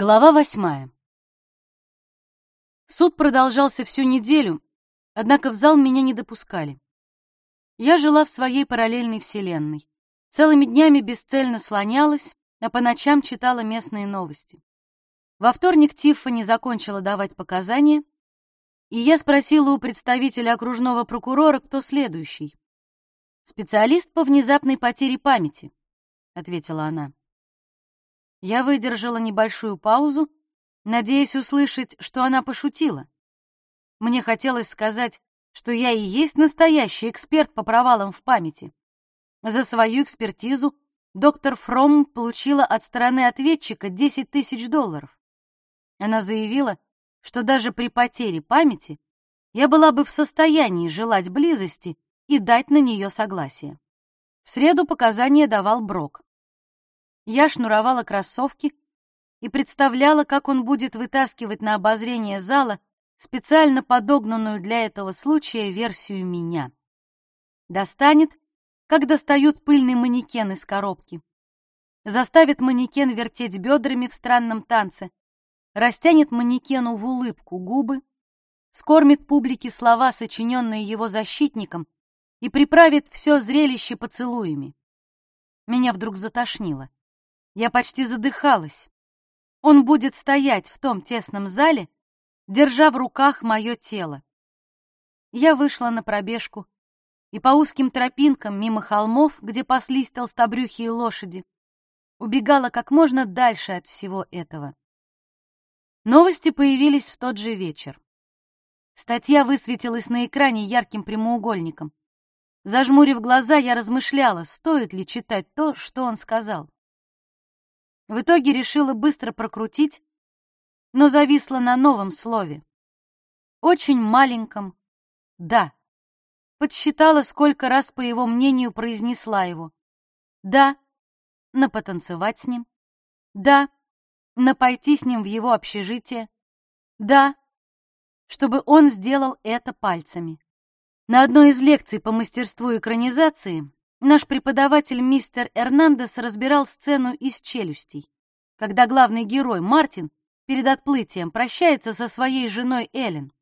Глава восьмая. Суд продолжался всю неделю, однако в зал меня не допускали. Я жила в своей параллельной вселенной. Целыми днями бесцельно слонялась, а по ночам читала местные новости. Во вторник Тиффани закончила давать показания, и я спросила у представителя окружного прокурора, кто следующий. «Специалист по внезапной потере памяти», — ответила она. Я выдержала небольшую паузу, надеясь услышать, что она пошутила. Мне хотелось сказать, что я и есть настоящий эксперт по провалам в памяти. За свою экспертизу доктор Фром получила от стороны ответчика 10 тысяч долларов. Она заявила, что даже при потере памяти я была бы в состоянии желать близости и дать на нее согласие. В среду показания давал Брок. Я шнуровала кроссовки и представляла, как он будет вытаскивать на обозрение зала специально подогнанную для этого случая версию меня. Достанет, как достают пыльный манекен из коробки. Заставит манекен вертеть бедрами в странном танце, растянет манекену в улыбку губы, скормит публике слова, сочиненные его защитником, и приправит все зрелище поцелуями. Меня вдруг затошнило. Я почти задыхалась. Он будет стоять в том тесном зале, держа в руках мое тело. Я вышла на пробежку и по узким тропинкам мимо холмов, где паслись толстобрюхие лошади, убегала как можно дальше от всего этого. Новости появились в тот же вечер. Статья высветилась на экране ярким прямоугольником. Зажмурив глаза, я размышляла, стоит ли читать то, что он сказал. В итоге решила быстро прокрутить, но зависла на новом слове. Очень маленьком «да». Подсчитала, сколько раз, по его мнению, произнесла его. «Да» на потанцевать с ним. «Да» на пойти с ним в его общежитие. «Да» чтобы он сделал это пальцами. На одной из лекций по мастерству экранизации Наш преподаватель мистер Эрнандес разбирал сцену из «Челюстей», когда главный герой Мартин перед отплытием прощается со своей женой Эллен.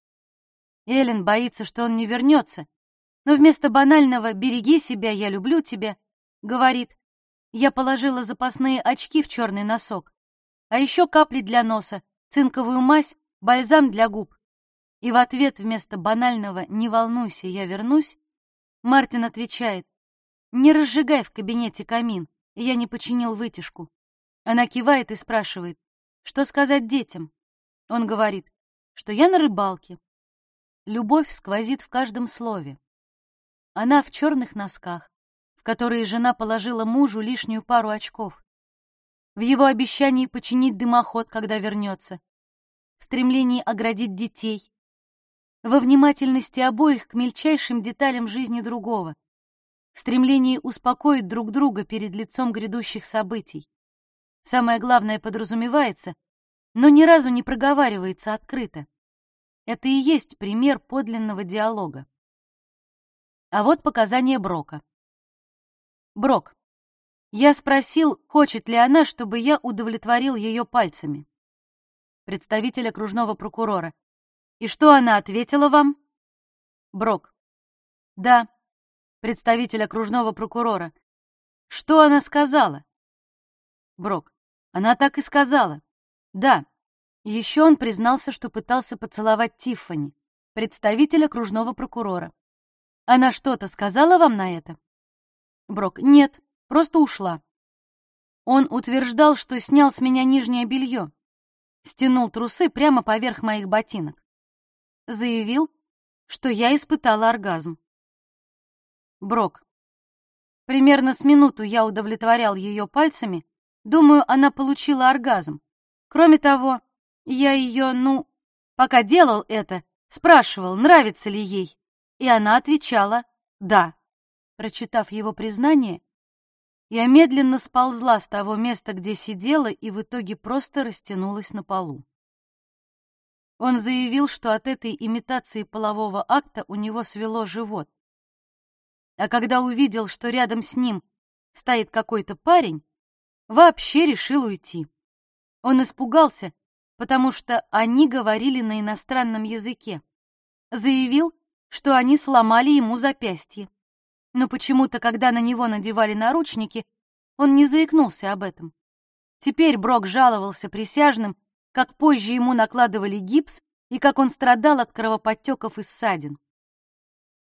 Эллен боится, что он не вернется, но вместо банального «береги себя, я люблю тебя» говорит «я положила запасные очки в черный носок, а еще капли для носа, цинковую мазь, бальзам для губ». И в ответ вместо банального «не волнуйся, я вернусь» Мартин отвечает не разжигай в кабинете камин, я не починил вытяжку. Она кивает и спрашивает, что сказать детям. Он говорит, что я на рыбалке. Любовь сквозит в каждом слове. Она в черных носках, в которые жена положила мужу лишнюю пару очков. В его обещании починить дымоход, когда вернется. В стремлении оградить детей. Во внимательности обоих к мельчайшим деталям жизни другого в стремлении успокоить друг друга перед лицом грядущих событий. Самое главное подразумевается, но ни разу не проговаривается открыто. Это и есть пример подлинного диалога. А вот показания Брока. Брок. Я спросил, хочет ли она, чтобы я удовлетворил ее пальцами. Представитель окружного прокурора. И что она ответила вам? Брок. Да, представитель окружного прокурора. Что она сказала? Брок. Она так и сказала. Да. Еще он признался, что пытался поцеловать Тиффани, представитель окружного прокурора. Она что-то сказала вам на это? Брок. Нет, просто ушла. Он утверждал, что снял с меня нижнее белье, стянул трусы прямо поверх моих ботинок. Заявил, что я испытала оргазм. Брок. Примерно с минуту я удовлетворял ее пальцами. Думаю, она получила оргазм. Кроме того, я ее, ну, пока делал это, спрашивал, нравится ли ей. И она отвечала «да». Прочитав его признание, я медленно сползла с того места, где сидела, и в итоге просто растянулась на полу. Он заявил, что от этой имитации полового акта у него свело живот а когда увидел, что рядом с ним стоит какой-то парень, вообще решил уйти. Он испугался, потому что они говорили на иностранном языке. Заявил, что они сломали ему запястье. Но почему-то, когда на него надевали наручники, он не заикнулся об этом. Теперь Брок жаловался присяжным, как позже ему накладывали гипс и как он страдал от кровоподтеков и ссадин.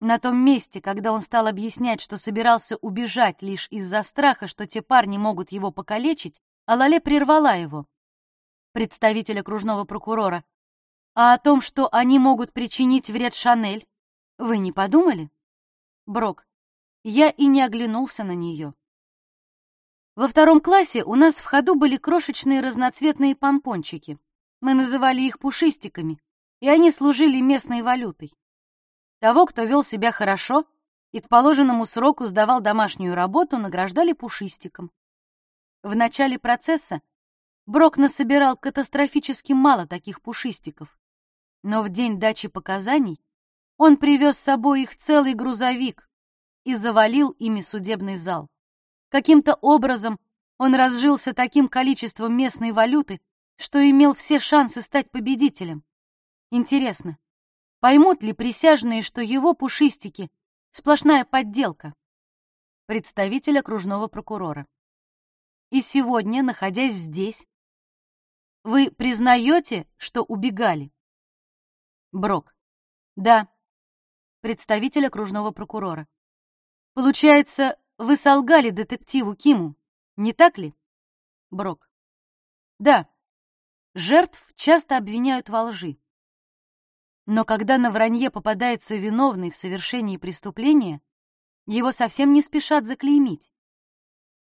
На том месте, когда он стал объяснять, что собирался убежать лишь из-за страха, что те парни могут его покалечить, Алале прервала его. Представитель окружного прокурора. А о том, что они могут причинить вред Шанель, вы не подумали? Брок. Я и не оглянулся на нее. Во втором классе у нас в ходу были крошечные разноцветные помпончики. Мы называли их пушистиками, и они служили местной валютой. Того, кто вел себя хорошо и к положенному сроку сдавал домашнюю работу, награждали пушистиком. В начале процесса Брок насобирал катастрофически мало таких пушистиков, но в день дачи показаний он привез с собой их целый грузовик и завалил ими судебный зал. Каким-то образом он разжился таким количеством местной валюты, что имел все шансы стать победителем. Интересно, Поймут ли присяжные, что его пушистики — сплошная подделка? Представитель окружного прокурора. И сегодня, находясь здесь, вы признаете, что убегали? Брок. Да. Представитель окружного прокурора. Получается, вы солгали детективу Киму, не так ли? Брок. Да. Жертв часто обвиняют во лжи. Но когда на вранье попадается виновный в совершении преступления, его совсем не спешат заклеймить.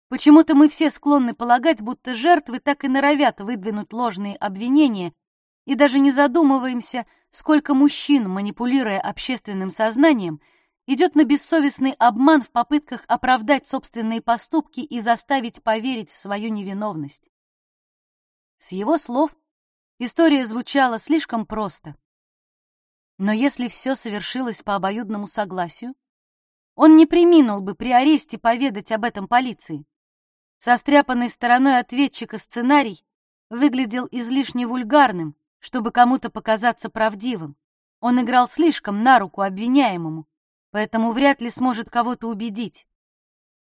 Почему-то мы все склонны полагать, будто жертвы так и норовят выдвинуть ложные обвинения, и даже не задумываемся, сколько мужчин, манипулируя общественным сознанием, идет на бессовестный обман в попытках оправдать собственные поступки и заставить поверить в свою невиновность. С его слов история звучала слишком просто. Но если все совершилось по обоюдному согласию, он не приминул бы при аресте поведать об этом полиции. Состряпанный стороной ответчика сценарий выглядел излишне вульгарным, чтобы кому-то показаться правдивым. Он играл слишком на руку обвиняемому, поэтому вряд ли сможет кого-то убедить.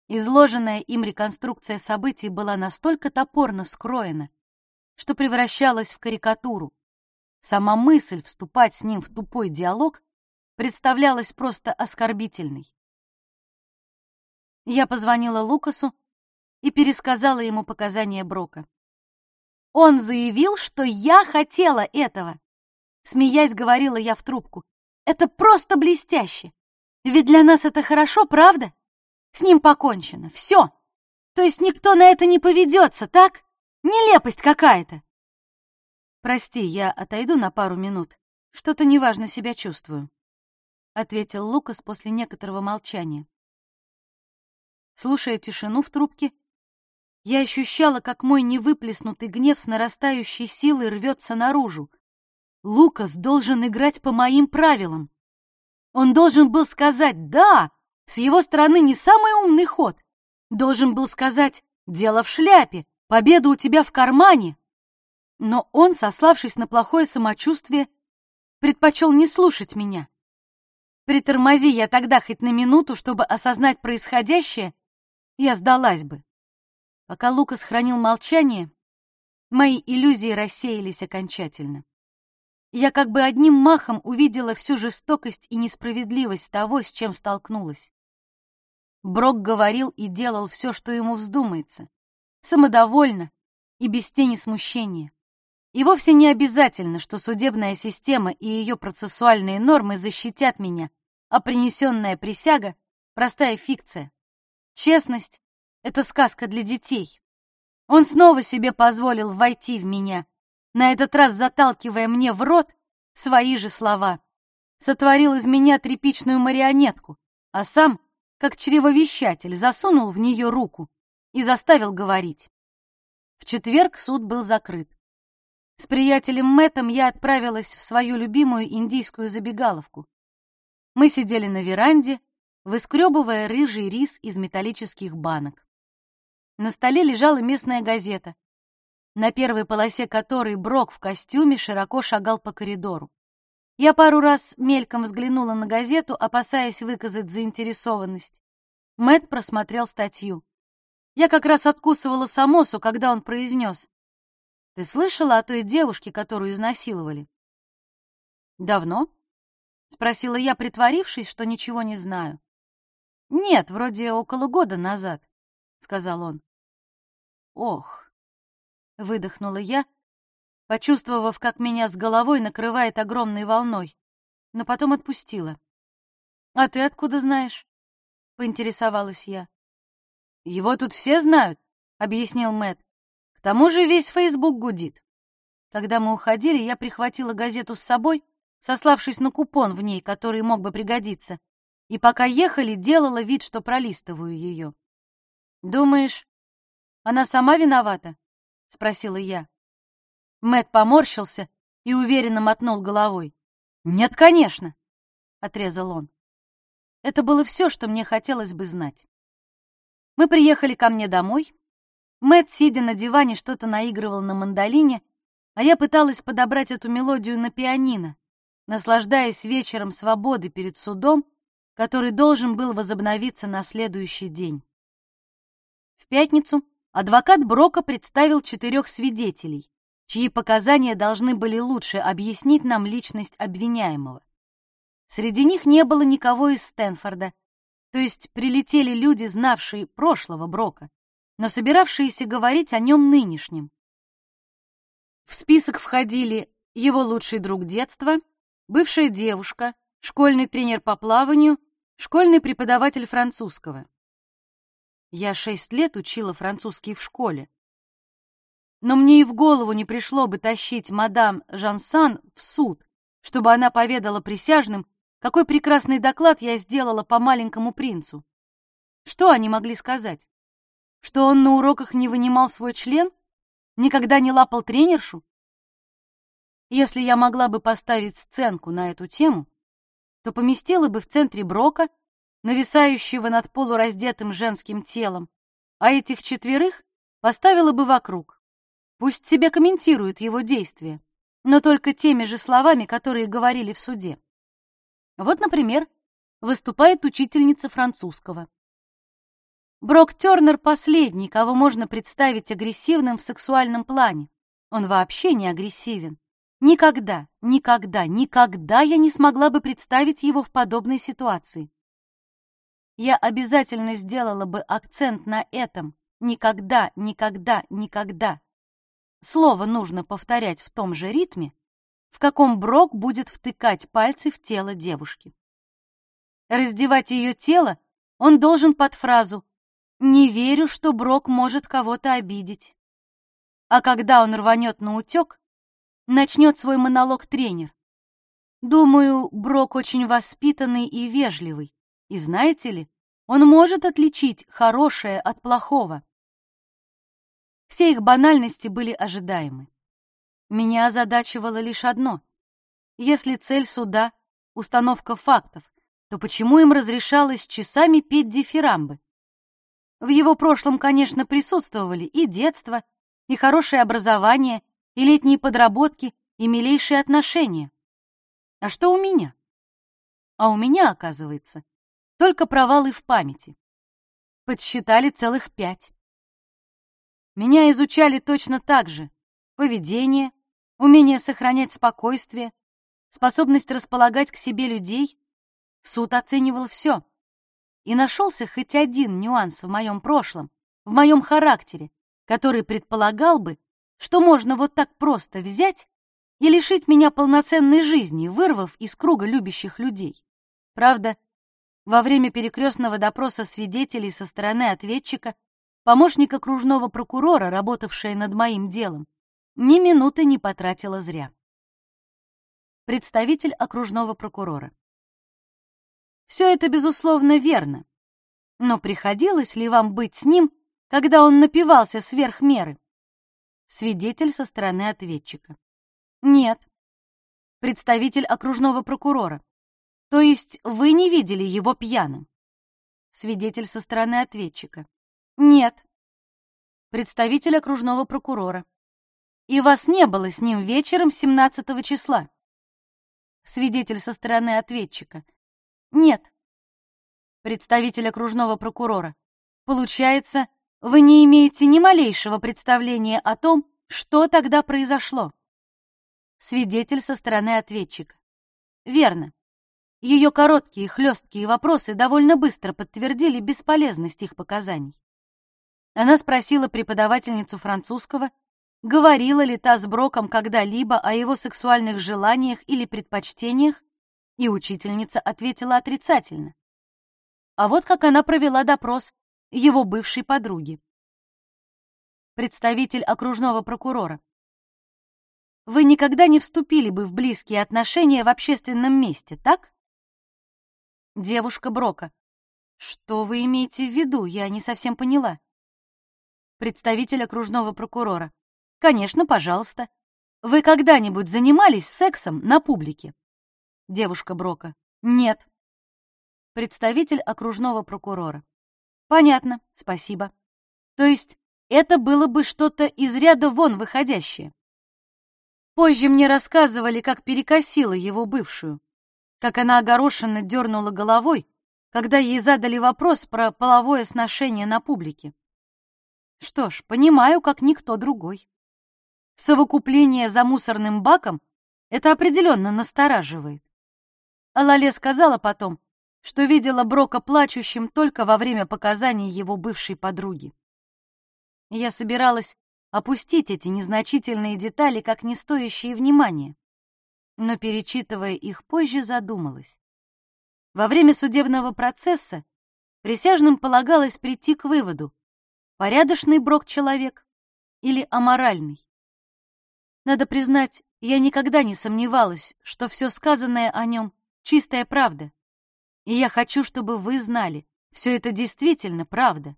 Изложенная им реконструкция событий была настолько топорно скроена, что превращалась в карикатуру. Сама мысль вступать с ним в тупой диалог представлялась просто оскорбительной. Я позвонила Лукасу и пересказала ему показания Брока. Он заявил, что я хотела этого. Смеясь, говорила я в трубку. Это просто блестяще. Ведь для нас это хорошо, правда? С ним покончено. Все. То есть никто на это не поведется, так? Нелепость какая-то. «Прости, я отойду на пару минут. Что-то неважно себя чувствую», — ответил Лукас после некоторого молчания. Слушая тишину в трубке, я ощущала, как мой невыплеснутый гнев с нарастающей силой рвется наружу. Лукас должен играть по моим правилам. Он должен был сказать «да», с его стороны не самый умный ход. Должен был сказать «дело в шляпе», «победа у тебя в кармане», но он, сославшись на плохое самочувствие, предпочел не слушать меня. Притормози я тогда хоть на минуту, чтобы осознать происходящее, я сдалась бы. Пока Лукас хранил молчание, мои иллюзии рассеялись окончательно. Я как бы одним махом увидела всю жестокость и несправедливость того, с чем столкнулась. Брок говорил и делал все, что ему вздумается, самодовольно и без тени смущения. И вовсе не обязательно, что судебная система и ее процессуальные нормы защитят меня, а принесенная присяга — простая фикция. Честность — это сказка для детей. Он снова себе позволил войти в меня, на этот раз заталкивая мне в рот свои же слова. Сотворил из меня тряпичную марионетку, а сам, как чревовещатель, засунул в нее руку и заставил говорить. В четверг суд был закрыт. С приятелем Мэттом я отправилась в свою любимую индийскую забегаловку. Мы сидели на веранде, выскребывая рыжий рис из металлических банок. На столе лежала местная газета. на первой полосе которой Брок в костюме широко шагал по коридору. Я пару раз мельком взглянула на газету, опасаясь выказать заинтересованность. Мэт просмотрел статью. Я как раз откусывала самосу, когда он произнес. «Ты слышала о той девушке, которую изнасиловали?» «Давно?» — спросила я, притворившись, что ничего не знаю. «Нет, вроде около года назад», — сказал он. «Ох», — выдохнула я, почувствовав, как меня с головой накрывает огромной волной, но потом отпустила. «А ты откуда знаешь?» — поинтересовалась я. «Его тут все знают», — объяснил Мэт. «К тому же весь Фейсбук гудит». Когда мы уходили, я прихватила газету с собой, сославшись на купон в ней, который мог бы пригодиться, и пока ехали, делала вид, что пролистываю ее. «Думаешь, она сама виновата?» — спросила я. Мэт поморщился и уверенно мотнул головой. «Нет, конечно!» — отрезал он. Это было все, что мне хотелось бы знать. Мы приехали ко мне домой. Мэт, сидя на диване, что-то наигрывал на мандолине, а я пыталась подобрать эту мелодию на пианино, наслаждаясь вечером свободы перед судом, который должен был возобновиться на следующий день. В пятницу адвокат Брока представил четырех свидетелей, чьи показания должны были лучше объяснить нам личность обвиняемого. Среди них не было никого из Стэнфорда, то есть прилетели люди, знавшие прошлого Брока, но собиравшиеся говорить о нем нынешнем. В список входили его лучший друг детства, бывшая девушка, школьный тренер по плаванию, школьный преподаватель французского. Я шесть лет учила французский в школе. Но мне и в голову не пришло бы тащить мадам Жансан в суд, чтобы она поведала присяжным, какой прекрасный доклад я сделала по маленькому принцу. Что они могли сказать? Что он на уроках не вынимал свой член? Никогда не лапал тренершу? Если я могла бы поставить сценку на эту тему, то поместила бы в центре Брока, нависающего над полураздетым женским телом, а этих четверых поставила бы вокруг. Пусть себе комментируют его действия, но только теми же словами, которые говорили в суде. Вот, например, выступает учительница французского. Брок Тернер последний, кого можно представить агрессивным в сексуальном плане. Он вообще не агрессивен. Никогда, никогда, никогда я не смогла бы представить его в подобной ситуации. Я обязательно сделала бы акцент на этом. Никогда, никогда, никогда. Слово нужно повторять в том же ритме, в каком Брок будет втыкать пальцы в тело девушки. Раздевать ее тело он должен под фразу «Не верю, что Брок может кого-то обидеть». А когда он рванет на утек, начнет свой монолог тренер. Думаю, Брок очень воспитанный и вежливый. И знаете ли, он может отличить хорошее от плохого. Все их банальности были ожидаемы. Меня озадачивало лишь одно. Если цель суда — установка фактов, то почему им разрешалось часами петь дифирамбы? В его прошлом, конечно, присутствовали и детство, и хорошее образование, и летние подработки, и милейшие отношения. А что у меня? А у меня, оказывается, только провалы в памяти. Подсчитали целых пять. Меня изучали точно так же. Поведение, умение сохранять спокойствие, способность располагать к себе людей. Суд оценивал все. И нашелся хоть один нюанс в моем прошлом, в моем характере, который предполагал бы, что можно вот так просто взять и лишить меня полноценной жизни, вырвав из круга любящих людей. Правда, во время перекрестного допроса свидетелей со стороны ответчика, помощник окружного прокурора, работавшая над моим делом, ни минуты не потратила зря. Представитель окружного прокурора. Все это, безусловно, верно. Но приходилось ли вам быть с ним, когда он напивался сверх меры? Свидетель со стороны ответчика. Нет. Представитель окружного прокурора. То есть вы не видели его пьяным? Свидетель со стороны ответчика. Нет. Представитель окружного прокурора. и вас не было с ним вечером 17 числа. Свидетель со стороны ответчика. Нет. Представитель окружного прокурора. Получается, вы не имеете ни малейшего представления о том, что тогда произошло. Свидетель со стороны ответчика. Верно. Ее короткие хлесткие вопросы довольно быстро подтвердили бесполезность их показаний. Она спросила преподавательницу французского, говорила ли та с Броком когда-либо о его сексуальных желаниях или предпочтениях, и учительница ответила отрицательно. А вот как она провела допрос его бывшей подруги. Представитель окружного прокурора. Вы никогда не вступили бы в близкие отношения в общественном месте, так? Девушка Брока. Что вы имеете в виду? Я не совсем поняла. Представитель окружного прокурора. Конечно, пожалуйста. Вы когда-нибудь занимались сексом на публике? Девушка Брока. Нет. Представитель окружного прокурора. Понятно, спасибо. То есть это было бы что-то из ряда вон выходящее. Позже мне рассказывали, как перекосила его бывшую, как она огорошенно дернула головой, когда ей задали вопрос про половое сношение на публике. Что ж, понимаю, как никто другой. Совокупление за мусорным баком это определенно настораживает. Алале сказала потом, что видела Брока плачущим только во время показаний его бывшей подруги. Я собиралась опустить эти незначительные детали как не стоящие внимания, но, перечитывая их позже, задумалась. Во время судебного процесса присяжным полагалось прийти к выводу, порядочный Брок человек или аморальный. Надо признать, я никогда не сомневалась, что все сказанное о нем — чистая правда. И я хочу, чтобы вы знали, все это действительно правда.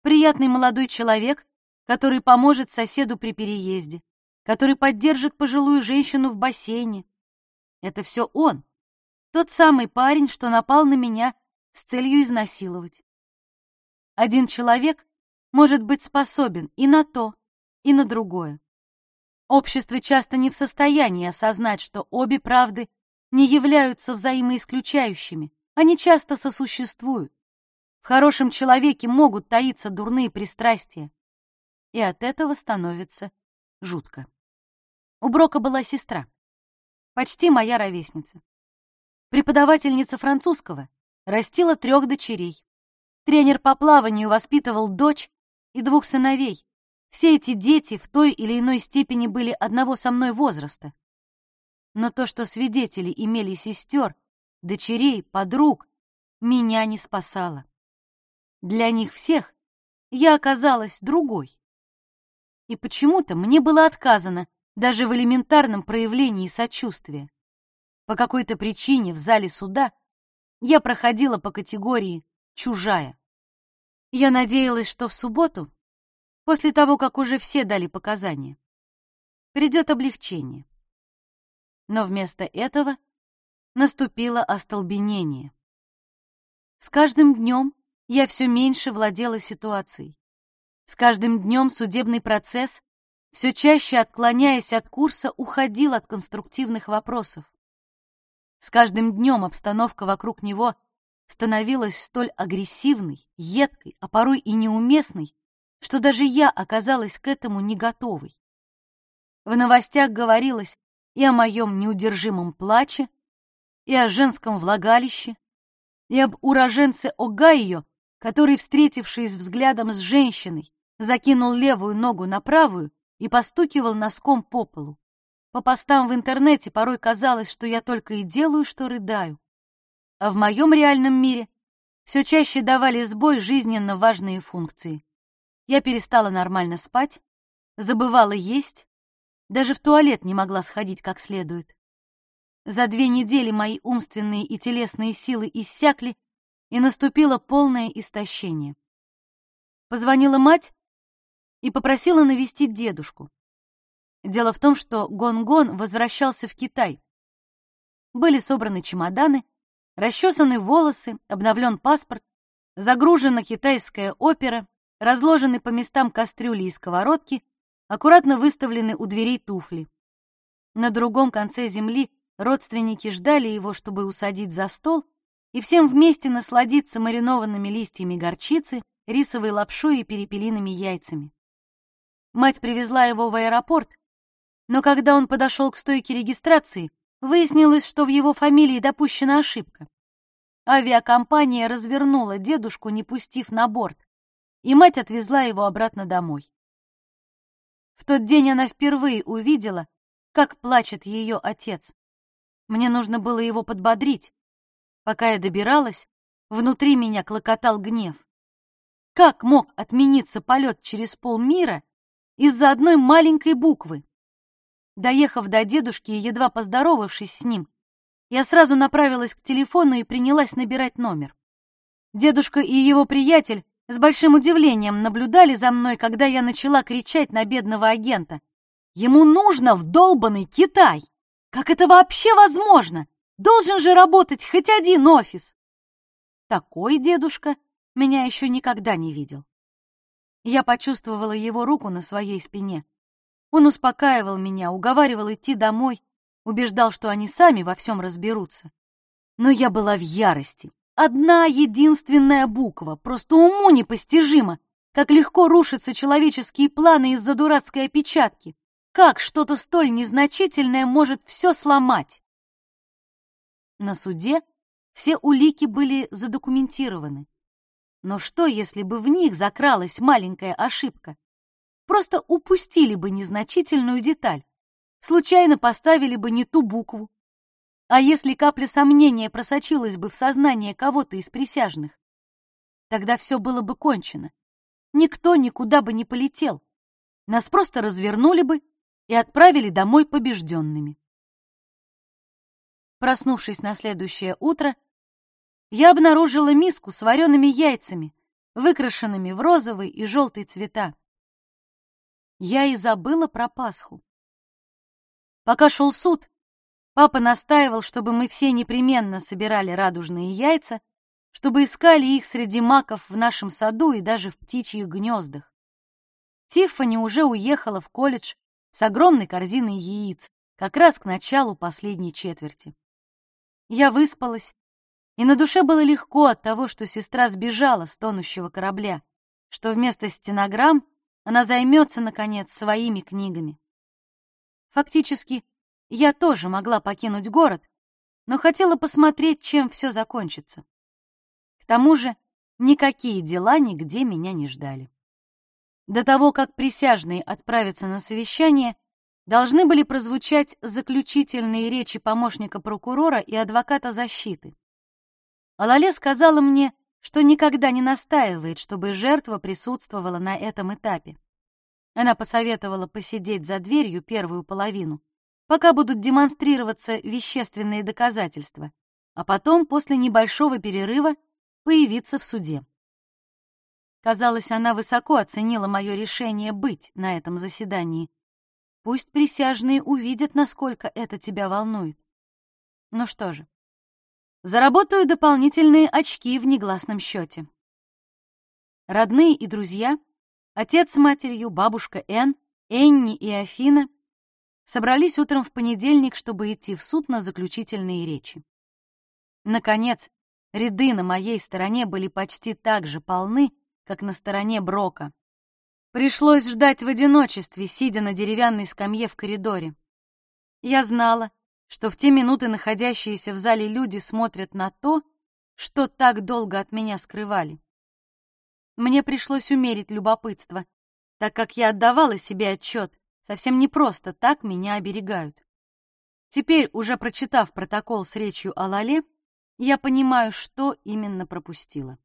Приятный молодой человек, который поможет соседу при переезде, который поддержит пожилую женщину в бассейне. Это все он, тот самый парень, что напал на меня с целью изнасиловать. Один человек может быть способен и на то, и на другое. Общество часто не в состоянии осознать, что обе правды не являются взаимоисключающими, они часто сосуществуют. В хорошем человеке могут таиться дурные пристрастия, и от этого становится жутко. У Брока была сестра, почти моя ровесница. Преподавательница французского растила трех дочерей. Тренер по плаванию воспитывал дочь и двух сыновей. Все эти дети в той или иной степени были одного со мной возраста. Но то, что свидетели имели сестер, дочерей, подруг, меня не спасало. Для них всех я оказалась другой. И почему-то мне было отказано даже в элементарном проявлении сочувствия. По какой-то причине в зале суда я проходила по категории «чужая». Я надеялась, что в субботу, после того, как уже все дали показания, придет облегчение. Но вместо этого наступило остолбенение. С каждым днем я все меньше владела ситуацией. С каждым днем судебный процесс, все чаще отклоняясь от курса, уходил от конструктивных вопросов. С каждым днем обстановка вокруг него становилась столь агрессивной, едкой, а порой и неуместной, что даже я оказалась к этому не готовой. В новостях говорилось и о моем неудержимом плаче, и о женском влагалище, и об уроженце Огайо, который, встретившись взглядом с женщиной, закинул левую ногу на правую и постукивал носком по полу. По постам в интернете порой казалось, что я только и делаю, что рыдаю. А в моем реальном мире все чаще давали сбой жизненно важные функции. Я перестала нормально спать, забывала есть, даже в туалет не могла сходить как следует. За две недели мои умственные и телесные силы иссякли, и наступило полное истощение. Позвонила мать и попросила навестить дедушку. Дело в том, что Гон-Гон возвращался в Китай. Были собраны чемоданы, расчесаны волосы, обновлен паспорт, загружена китайская опера, разложены по местам кастрюли и сковородки, аккуратно выставлены у дверей туфли. На другом конце земли родственники ждали его, чтобы усадить за стол и всем вместе насладиться маринованными листьями горчицы, рисовой лапшой и перепелиными яйцами. Мать привезла его в аэропорт, но когда он подошел к стойке регистрации, выяснилось, что в его фамилии допущена ошибка. Авиакомпания развернула дедушку, не пустив на борт, и мать отвезла его обратно домой. В тот день она впервые увидела, как плачет ее отец. Мне нужно было его подбодрить. Пока я добиралась, внутри меня клокотал гнев. Как мог отмениться полет через полмира из-за одной маленькой буквы? Доехав до дедушки и едва поздоровавшись с ним, я сразу направилась к телефону и принялась набирать номер. Дедушка и его приятель с большим удивлением наблюдали за мной, когда я начала кричать на бедного агента. «Ему нужно в долбанный Китай! Как это вообще возможно? Должен же работать хоть один офис!» Такой дедушка меня еще никогда не видел. Я почувствовала его руку на своей спине. Он успокаивал меня, уговаривал идти домой, убеждал, что они сами во всем разберутся. Но я была в ярости. Одна единственная буква, просто уму непостижимо, как легко рушатся человеческие планы из-за дурацкой опечатки. Как что-то столь незначительное может все сломать? На суде все улики были задокументированы. Но что, если бы в них закралась маленькая ошибка? Просто упустили бы незначительную деталь, случайно поставили бы не ту букву. А если капля сомнения просочилась бы в сознание кого-то из присяжных? Тогда все было бы кончено. Никто никуда бы не полетел. Нас просто развернули бы и отправили домой побежденными. Проснувшись на следующее утро, я обнаружила миску с вареными яйцами, выкрашенными в розовый и желтый цвета. Я и забыла про Пасху. Пока шел суд, папа настаивал, чтобы мы все непременно собирали радужные яйца, чтобы искали их среди маков в нашем саду и даже в птичьих гнездах. Тиффани уже уехала в колледж с огромной корзиной яиц, как раз к началу последней четверти. Я выспалась, и на душе было легко от того, что сестра сбежала с тонущего корабля, что вместо стенограмм она займется, наконец, своими книгами. Фактически, я тоже могла покинуть город, но хотела посмотреть, чем все закончится. К тому же, никакие дела нигде меня не ждали. До того, как присяжные отправятся на совещание, должны были прозвучать заключительные речи помощника прокурора и адвоката защиты. Алале сказала мне, что никогда не настаивает, чтобы жертва присутствовала на этом этапе. Она посоветовала посидеть за дверью первую половину, пока будут демонстрироваться вещественные доказательства, а потом, после небольшого перерыва, появиться в суде. Казалось, она высоко оценила мое решение быть на этом заседании. Пусть присяжные увидят, насколько это тебя волнует. Ну что же, Заработаю дополнительные очки в негласном счете. Родные и друзья, отец с матерью, бабушка Энн, Энни и Афина собрались утром в понедельник, чтобы идти в суд на заключительные речи. Наконец, ряды на моей стороне были почти так же полны, как на стороне Брока. Пришлось ждать в одиночестве, сидя на деревянной скамье в коридоре. Я знала, что в те минуты находящиеся в зале люди смотрят на то, что так долго от меня скрывали. Мне пришлось умерить любопытство, так как я отдавала себе отчет, совсем не просто так меня оберегают. Теперь, уже прочитав протокол с речью о Лале, я понимаю, что именно пропустила.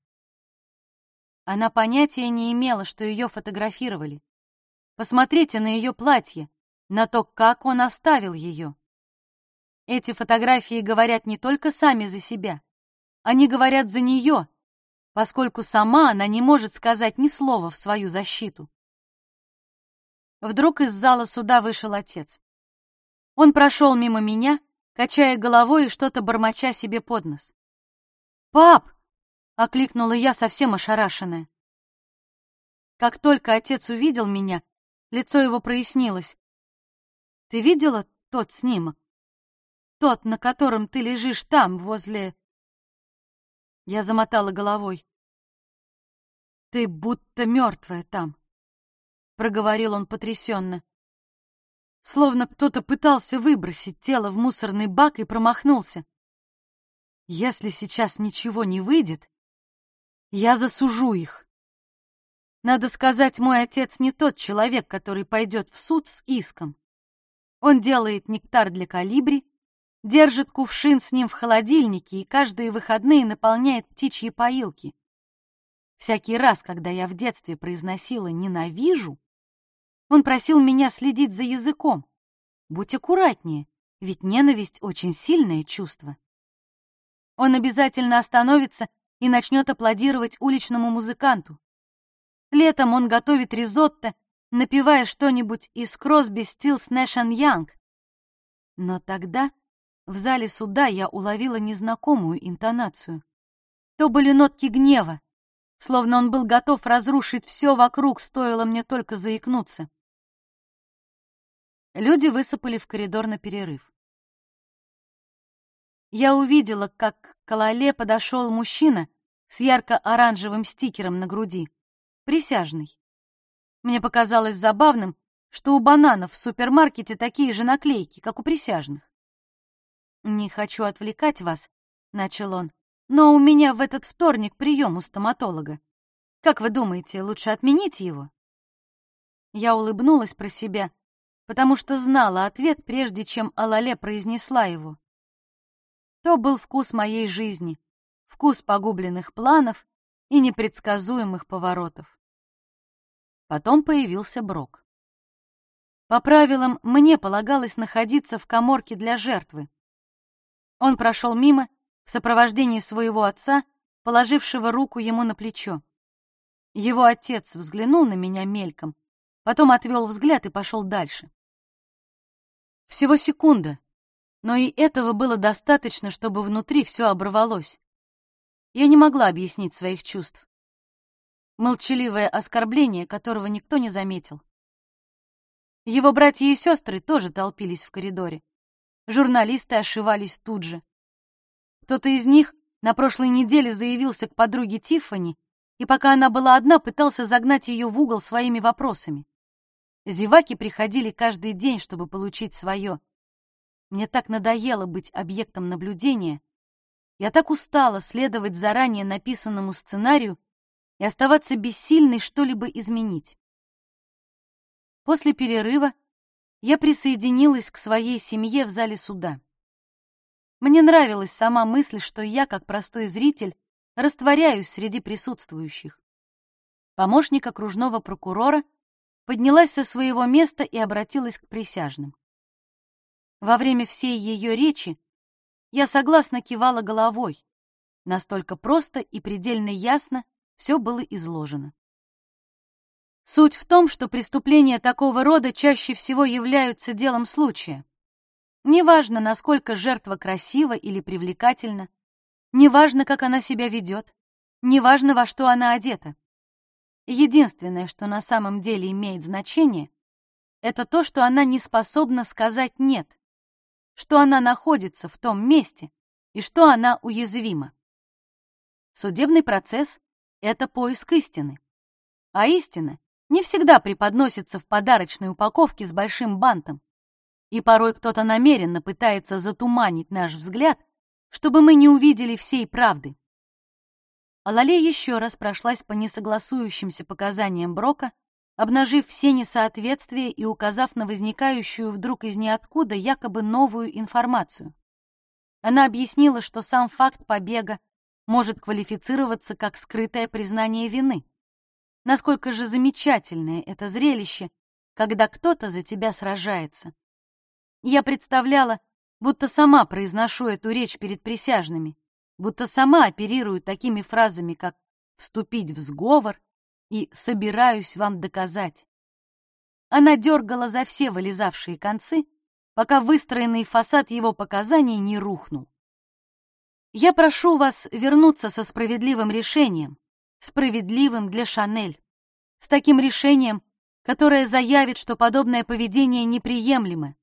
Она понятия не имела, что ее фотографировали. Посмотрите на ее платье, на то, как он оставил ее. Эти фотографии говорят не только сами за себя. Они говорят за нее, поскольку сама она не может сказать ни слова в свою защиту. Вдруг из зала суда вышел отец. Он прошел мимо меня, качая головой и что-то бормоча себе под нос. «Пап!» — окликнула я, совсем ошарашенная. Как только отец увидел меня, Лицо его прояснилось. «Ты видела тот снимок? Тот, на котором ты лежишь там, возле...» Я замотала головой. «Ты будто мертвая там», — проговорил он потрясенно. Словно кто-то пытался выбросить тело в мусорный бак и промахнулся. Если сейчас ничего не выйдет, я засужу их. Надо сказать, мой отец не тот человек, который пойдет в суд с иском. Он делает нектар для калибри, держит кувшин с ним в холодильнике и каждые выходные наполняет птичьи поилки. Всякий раз, когда я в детстве произносила «ненавижу», он просил меня следить за языком. Будь аккуратнее, ведь ненависть — очень сильное чувство. Он обязательно остановится и начнет аплодировать уличному музыканту. Летом он готовит ризотто, напевая что-нибудь из Кросби, Стилс, Нэш Янг. Но тогда в зале суда я уловила незнакомую интонацию. То были нотки гнева, словно он был готов разрушить все вокруг, стоило мне только заикнуться. Люди высыпали в коридор на перерыв. Я увидела, как к Калале подошел мужчина с ярко-оранжевым стикером на груди, присяжный. Мне показалось забавным, что у бананов в супермаркете такие же наклейки, как у присяжных. «Не хочу отвлекать вас», — начал он, «но у меня в этот вторник прием у стоматолога. Как вы думаете, лучше отменить его?» Я улыбнулась про себя, потому что знала ответ, прежде чем Алале произнесла его. То был вкус моей жизни, вкус погубленных планов и непредсказуемых поворотов. Потом появился Брок. По правилам, мне полагалось находиться в коморке для жертвы. Он прошел мимо в сопровождении своего отца, положившего руку ему на плечо. Его отец взглянул на меня мельком, потом отвел взгляд и пошел дальше. Всего секунда, но и этого было достаточно, чтобы внутри все оборвалось. Я не могла объяснить своих чувств. Молчаливое оскорбление, которого никто не заметил. Его братья и сестры тоже толпились в коридоре. Журналисты ошивались тут же. Кто-то из них на прошлой неделе заявился к подруге Тиффани, и пока она была одна, пытался загнать ее в угол своими вопросами. Зеваки приходили каждый день, чтобы получить свое. Мне так надоело быть объектом наблюдения. Я так устала следовать заранее написанному сценарию и оставаться бессильной что-либо изменить. После перерыва я присоединилась к своей семье в зале суда. Мне нравилась сама мысль, что я, как простой зритель, растворяюсь среди присутствующих. Помощник окружного прокурора поднялась со своего места и обратилась к присяжным. Во время всей ее речи я согласно кивала головой. Настолько просто и предельно ясно все было изложено. Суть в том, что преступления такого рода чаще всего являются делом случая. Неважно, насколько жертва красива или привлекательна, неважно, как она себя ведет, неважно, во что она одета. Единственное, что на самом деле имеет значение, это то, что она не способна сказать «нет», что она находится в том месте и что она уязвима. Судебный процесс — это поиск истины. А истина не всегда преподносится в подарочной упаковке с большим бантом. И порой кто-то намеренно пытается затуманить наш взгляд, чтобы мы не увидели всей правды. Алале еще раз прошлась по несогласующимся показаниям Брока, обнажив все несоответствия и указав на возникающую вдруг из ниоткуда якобы новую информацию. Она объяснила, что сам факт побега может квалифицироваться как скрытое признание вины. Насколько же замечательное это зрелище, когда кто-то за тебя сражается. Я представляла, будто сама произношу эту речь перед присяжными, будто сама оперирую такими фразами, как «вступить в сговор», и собираюсь вам доказать. Она дергала за все вылезавшие концы, пока выстроенный фасад его показаний не рухнул. Я прошу вас вернуться со справедливым решением, справедливым для Шанель, с таким решением, которая заявит, что подобное поведение неприемлемо,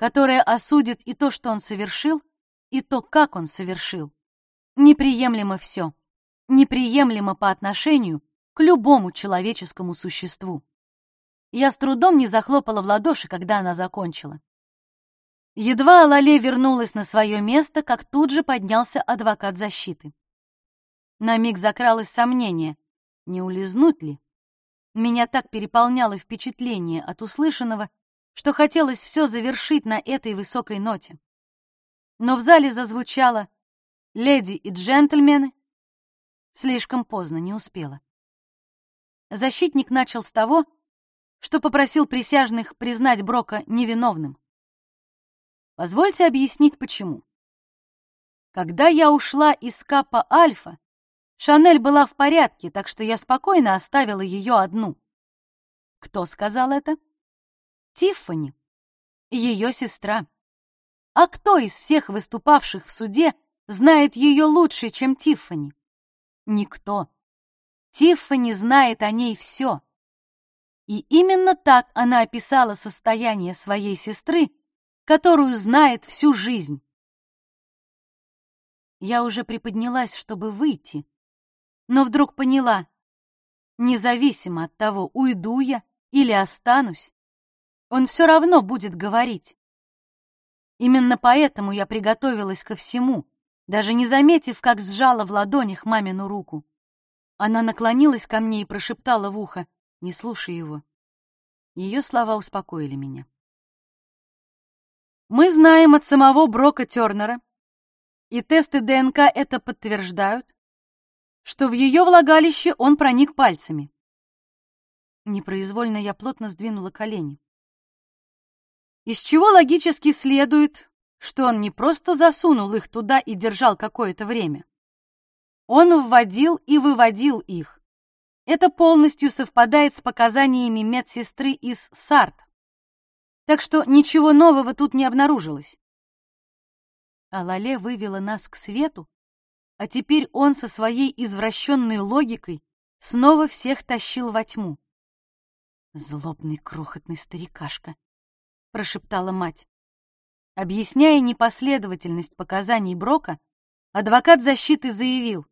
которая осудит и то, что он совершил, и то, как он совершил. Неприемлемо все. Неприемлемо по отношению к любому человеческому существу. Я с трудом не захлопала в ладоши, когда она закончила. Едва Алале вернулась на свое место, как тут же поднялся адвокат защиты. На миг закралось сомнение, не улизнуть ли. Меня так переполняло впечатление от услышанного, что хотелось все завершить на этой высокой ноте. Но в зале зазвучало «Леди и джентльмены». Слишком поздно, не успела. Защитник начал с того, что попросил присяжных признать Брока невиновным. Позвольте объяснить, почему. Когда я ушла из Капа Альфа, Шанель была в порядке, так что я спокойно оставила ее одну. Кто сказал это? Тиффани, ее сестра. А кто из всех выступавших в суде знает ее лучше, чем Тиффани? Никто. Тиффани знает о ней все. И именно так она описала состояние своей сестры, которую знает всю жизнь. Я уже приподнялась, чтобы выйти, но вдруг поняла, независимо от того, уйду я или останусь, он все равно будет говорить. Именно поэтому я приготовилась ко всему, даже не заметив, как сжала в ладонях мамину руку. Она наклонилась ко мне и прошептала в ухо, не слушай его. Ее слова успокоили меня. Мы знаем от самого Брока Тернера, и тесты ДНК это подтверждают, что в ее влагалище он проник пальцами. Непроизвольно я плотно сдвинула колени. Из чего логически следует, что он не просто засунул их туда и держал какое-то время. Он вводил и выводил их. Это полностью совпадает с показаниями медсестры из САРТ. Так что ничего нового тут не обнаружилось. А Лале вывела нас к свету, а теперь он со своей извращенной логикой снова всех тащил во тьму. Злобный крохотный старикашка, прошептала мать. Объясняя непоследовательность показаний Брока, адвокат защиты заявил: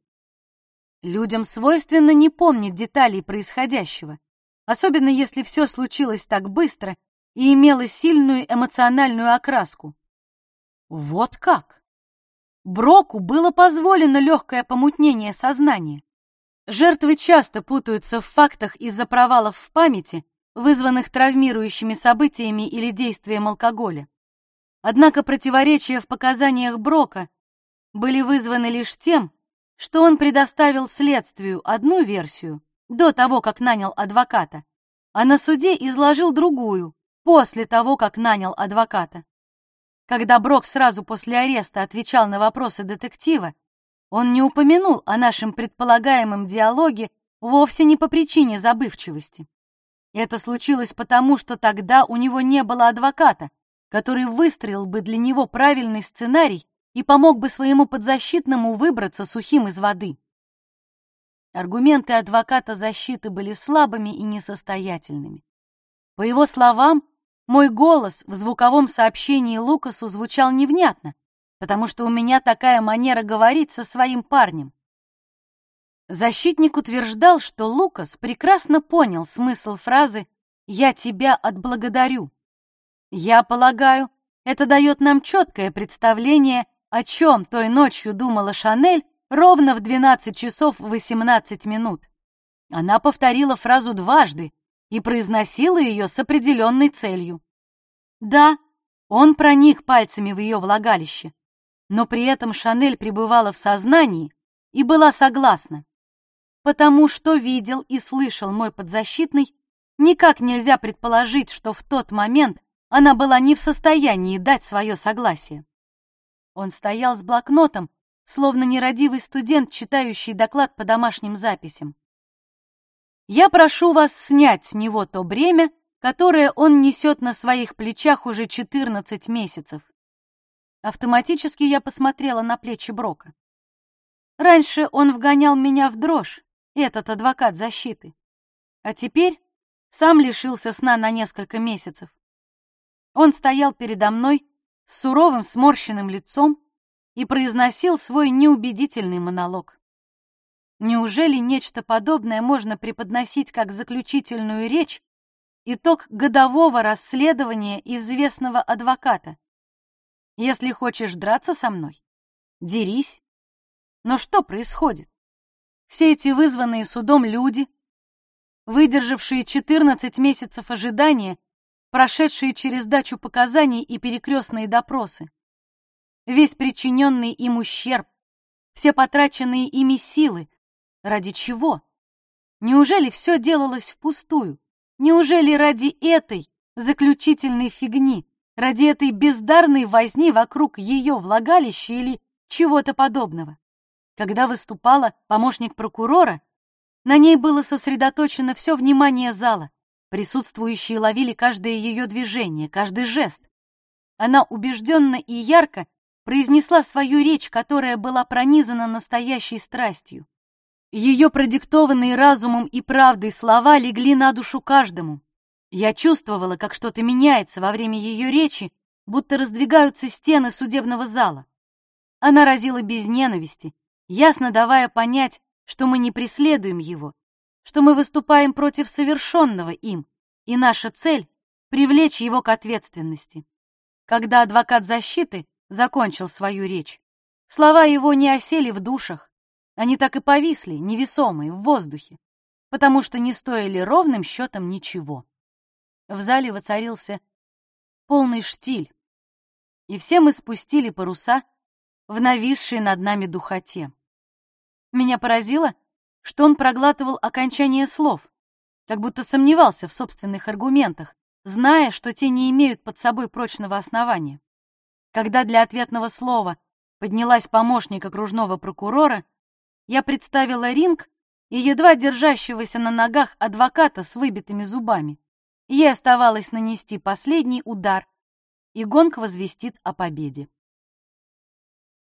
Людям свойственно не помнить деталей происходящего, особенно если все случилось так быстро и имела сильную эмоциональную окраску. Вот как! Броку было позволено легкое помутнение сознания. Жертвы часто путаются в фактах из-за провалов в памяти, вызванных травмирующими событиями или действием алкоголя. Однако противоречия в показаниях Брока были вызваны лишь тем, что он предоставил следствию одну версию до того, как нанял адвоката, а на суде изложил другую, после того, как нанял адвоката. Когда Брок сразу после ареста отвечал на вопросы детектива, он не упомянул о нашем предполагаемом диалоге вовсе не по причине забывчивости. Это случилось потому, что тогда у него не было адвоката, который выстроил бы для него правильный сценарий и помог бы своему подзащитному выбраться сухим из воды. Аргументы адвоката защиты были слабыми и несостоятельными. По его словам, мой голос в звуковом сообщении Лукасу звучал невнятно, потому что у меня такая манера говорить со своим парнем. Защитник утверждал, что Лукас прекрасно понял смысл фразы «Я тебя отблагодарю». Я полагаю, это дает нам четкое представление, о чем той ночью думала Шанель ровно в 12 часов 18 минут. Она повторила фразу дважды, и произносила ее с определенной целью. Да, он проник пальцами в ее влагалище, но при этом Шанель пребывала в сознании и была согласна. Потому что видел и слышал мой подзащитный, никак нельзя предположить, что в тот момент она была не в состоянии дать свое согласие. Он стоял с блокнотом, словно нерадивый студент, читающий доклад по домашним записям. Я прошу вас снять с него то бремя, которое он несет на своих плечах уже 14 месяцев. Автоматически я посмотрела на плечи Брока. Раньше он вгонял меня в дрожь, этот адвокат защиты. А теперь сам лишился сна на несколько месяцев. Он стоял передо мной с суровым сморщенным лицом и произносил свой неубедительный монолог. Неужели нечто подобное можно преподносить как заключительную речь, итог годового расследования известного адвоката? Если хочешь драться со мной, дерись. Но что происходит? Все эти вызванные судом люди, выдержавшие 14 месяцев ожидания, прошедшие через дачу показаний и перекрестные допросы, весь причиненный им ущерб, все потраченные ими силы, ради чего? Неужели все делалось впустую? Неужели ради этой заключительной фигни, ради этой бездарной возни вокруг ее влагалища или чего-то подобного? Когда выступала помощник прокурора, на ней было сосредоточено все внимание зала. Присутствующие ловили каждое ее движение, каждый жест. Она убежденно и ярко произнесла свою речь, которая была пронизана настоящей страстью. Ее продиктованные разумом и правдой слова легли на душу каждому. Я чувствовала, как что-то меняется во время ее речи, будто раздвигаются стены судебного зала. Она разила без ненависти, ясно давая понять, что мы не преследуем его, что мы выступаем против совершенного им, и наша цель — привлечь его к ответственности. Когда адвокат защиты закончил свою речь, слова его не осели в душах, они так и повисли, невесомые, в воздухе, потому что не стоили ровным счетом ничего. В зале воцарился полный штиль, и все мы спустили паруса в нависшей над нами духоте. Меня поразило, что он проглатывал окончание слов, как будто сомневался в собственных аргументах, зная, что те не имеют под собой прочного основания. Когда для ответного слова поднялась помощник окружного прокурора, я представила ринг и едва держащегося на ногах адвоката с выбитыми зубами. Ей оставалось нанести последний удар, и гонг возвестит о победе.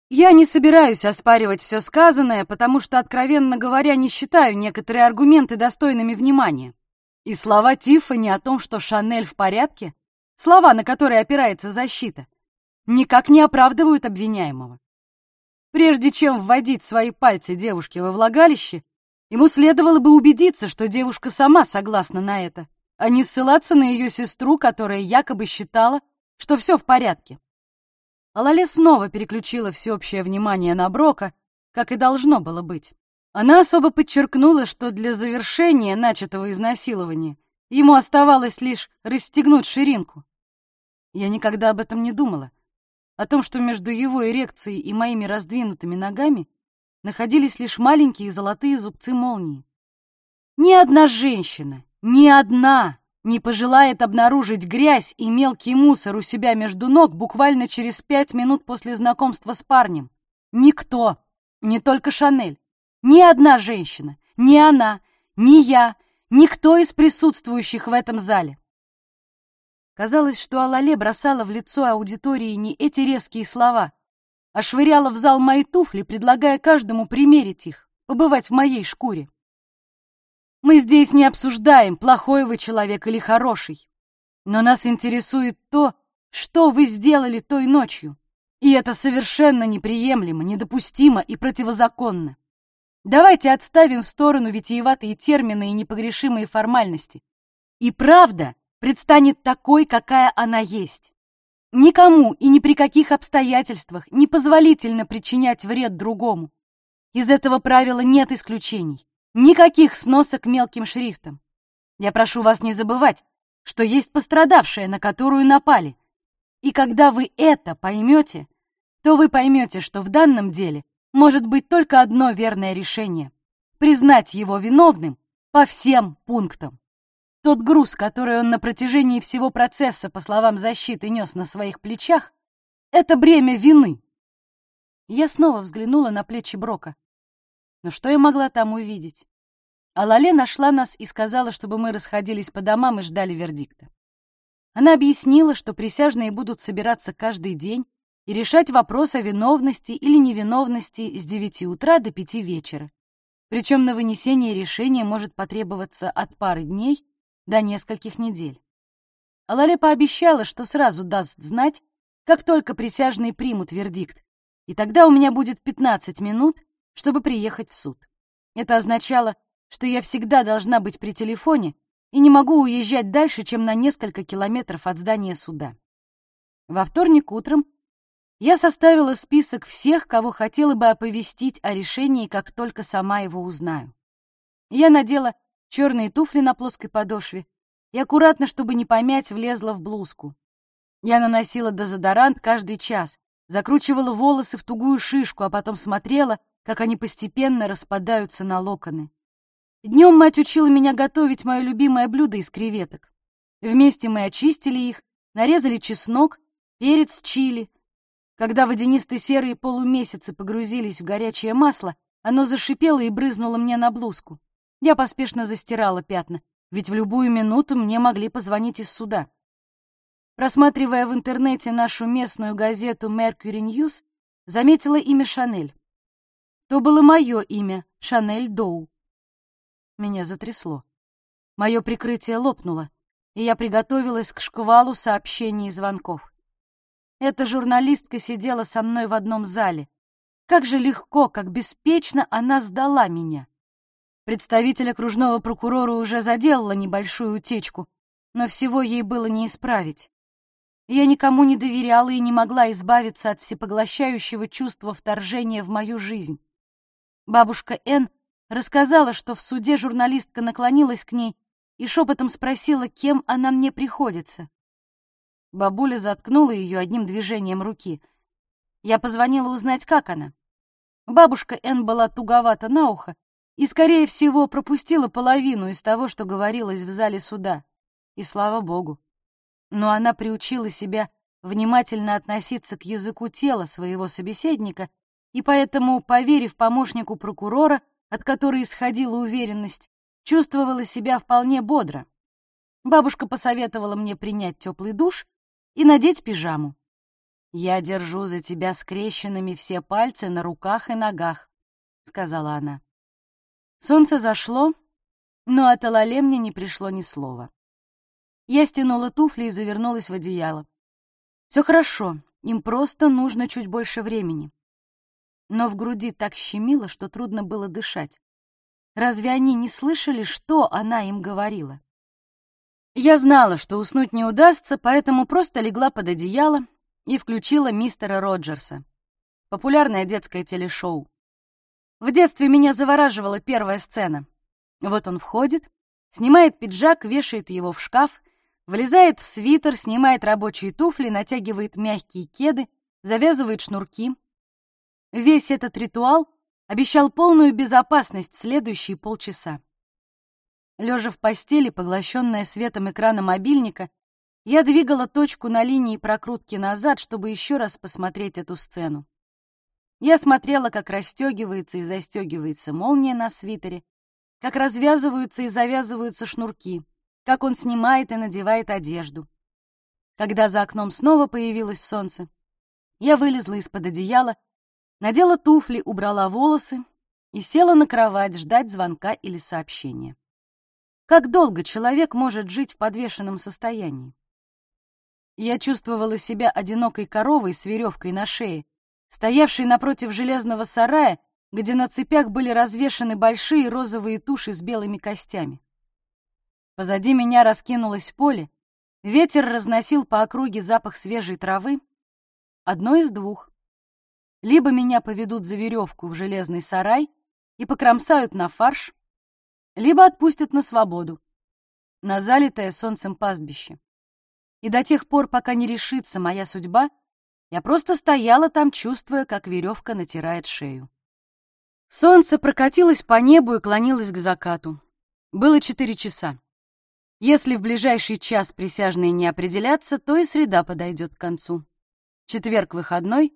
Я не собираюсь оспаривать все сказанное, потому что, откровенно говоря, не считаю некоторые аргументы достойными внимания. И слова Тиффани о том, что Шанель в порядке, слова, на которые опирается защита, никак не оправдывают обвиняемого. Прежде чем вводить свои пальцы девушке во влагалище, ему следовало бы убедиться, что девушка сама согласна на это, а не ссылаться на ее сестру, которая якобы считала, что все в порядке. Алале снова переключила всеобщее внимание на Брока, как и должно было быть. Она особо подчеркнула, что для завершения начатого изнасилования ему оставалось лишь расстегнуть ширинку. Я никогда об этом не думала. О том, что между его эрекцией и моими раздвинутыми ногами находились лишь маленькие золотые зубцы молнии. Ни одна женщина, ни одна не пожелает обнаружить грязь и мелкий мусор у себя между ног буквально через пять минут после знакомства с парнем. Никто, не только Шанель, ни одна женщина, ни она, ни я, никто из присутствующих в этом зале. Казалось, что Алале бросала в лицо аудитории не эти резкие слова, а швыряла в зал мои туфли, предлагая каждому примерить их, побывать в моей шкуре. Мы здесь не обсуждаем, плохой вы человек или хороший. Но нас интересует то, что вы сделали той ночью. И это совершенно неприемлемо, недопустимо и противозаконно. Давайте отставим в сторону витиеватые термины и непогрешимые формальности. И правда предстанет такой, какая она есть. Никому и ни при каких обстоятельствах не позволительно причинять вред другому. Из этого правила нет исключений. Никаких сносок мелким шрифтом. Я прошу вас не забывать, что есть пострадавшая, на которую напали. И когда вы это поймете, то вы поймете, что в данном деле может быть только одно верное решение — признать его виновным по всем пунктам. Тот груз, который он на протяжении всего процесса, по словам защиты, нес на своих плечах, это бремя вины. Я снова взглянула на плечи Брока. Но что я могла там увидеть? Алале нашла нас и сказала, чтобы мы расходились по домам и ждали вердикта. Она объяснила, что присяжные будут собираться каждый день и решать вопрос о виновности или невиновности с 9 утра до 5 вечера. Причем на вынесение решения может потребоваться от пары дней до нескольких недель. Алале пообещала, что сразу даст знать, как только присяжные примут вердикт, и тогда у меня будет 15 минут, чтобы приехать в суд. Это означало, что я всегда должна быть при телефоне и не могу уезжать дальше, чем на несколько километров от здания суда. Во вторник утром я составила список всех, кого хотела бы оповестить о решении, как только сама его узнаю. Я надела черные туфли на плоской подошве и аккуратно, чтобы не помять, влезла в блузку. Я наносила дезодорант каждый час, закручивала волосы в тугую шишку, а потом смотрела, как они постепенно распадаются на локоны. Днем мать учила меня готовить мое любимое блюдо из креветок. Вместе мы очистили их, нарезали чеснок, перец чили. Когда водянистые серые полумесяцы погрузились в горячее масло, оно зашипело и брызнуло мне на блузку. Я поспешно застирала пятна, ведь в любую минуту мне могли позвонить из суда. Просматривая в интернете нашу местную газету Mercury News, заметила имя Шанель. То было мое имя, Шанель Доу. Меня затрясло. Мое прикрытие лопнуло, и я приготовилась к шквалу сообщений и звонков. Эта журналистка сидела со мной в одном зале. Как же легко, как беспечно она сдала меня. Представитель окружного прокурора уже заделала небольшую утечку, но всего ей было не исправить. Я никому не доверяла и не могла избавиться от всепоглощающего чувства вторжения в мою жизнь. Бабушка Н рассказала, что в суде журналистка наклонилась к ней и шепотом спросила, кем она мне приходится. Бабуля заткнула ее одним движением руки. Я позвонила узнать, как она. Бабушка Н была туговата на ухо и, скорее всего, пропустила половину из того, что говорилось в зале суда. И слава богу но она приучила себя внимательно относиться к языку тела своего собеседника и поэтому, поверив помощнику прокурора, от которой исходила уверенность, чувствовала себя вполне бодро. Бабушка посоветовала мне принять теплый душ и надеть пижаму. «Я держу за тебя скрещенными все пальцы на руках и ногах», — сказала она. Солнце зашло, но от Алале мне не пришло ни слова. Я стянула туфли и завернулась в одеяло. Все хорошо, им просто нужно чуть больше времени. Но в груди так щемило, что трудно было дышать. Разве они не слышали, что она им говорила? Я знала, что уснуть не удастся, поэтому просто легла под одеяло и включила мистера Роджерса. Популярное детское телешоу. В детстве меня завораживала первая сцена. Вот он входит, снимает пиджак, вешает его в шкаф Влезает в свитер, снимает рабочие туфли, натягивает мягкие кеды, завязывает шнурки. Весь этот ритуал обещал полную безопасность в следующие полчаса. Лежа в постели, поглощенная светом экрана мобильника, я двигала точку на линии прокрутки назад, чтобы еще раз посмотреть эту сцену. Я смотрела, как расстегивается и застегивается молния на свитере, как развязываются и завязываются шнурки — как он снимает и надевает одежду. Когда за окном снова появилось солнце, я вылезла из-под одеяла, надела туфли, убрала волосы и села на кровать ждать звонка или сообщения. Как долго человек может жить в подвешенном состоянии? Я чувствовала себя одинокой коровой с веревкой на шее, стоявшей напротив железного сарая, где на цепях были развешаны большие розовые туши с белыми костями. Позади меня раскинулось поле, ветер разносил по округе запах свежей травы. Одно из двух. Либо меня поведут за веревку в железный сарай и покромсают на фарш, либо отпустят на свободу, на залитое солнцем пастбище. И до тех пор, пока не решится моя судьба, я просто стояла там, чувствуя, как веревка натирает шею. Солнце прокатилось по небу и клонилось к закату. Было четыре часа. Если в ближайший час присяжные не определятся, то и среда подойдет к концу. Четверг выходной,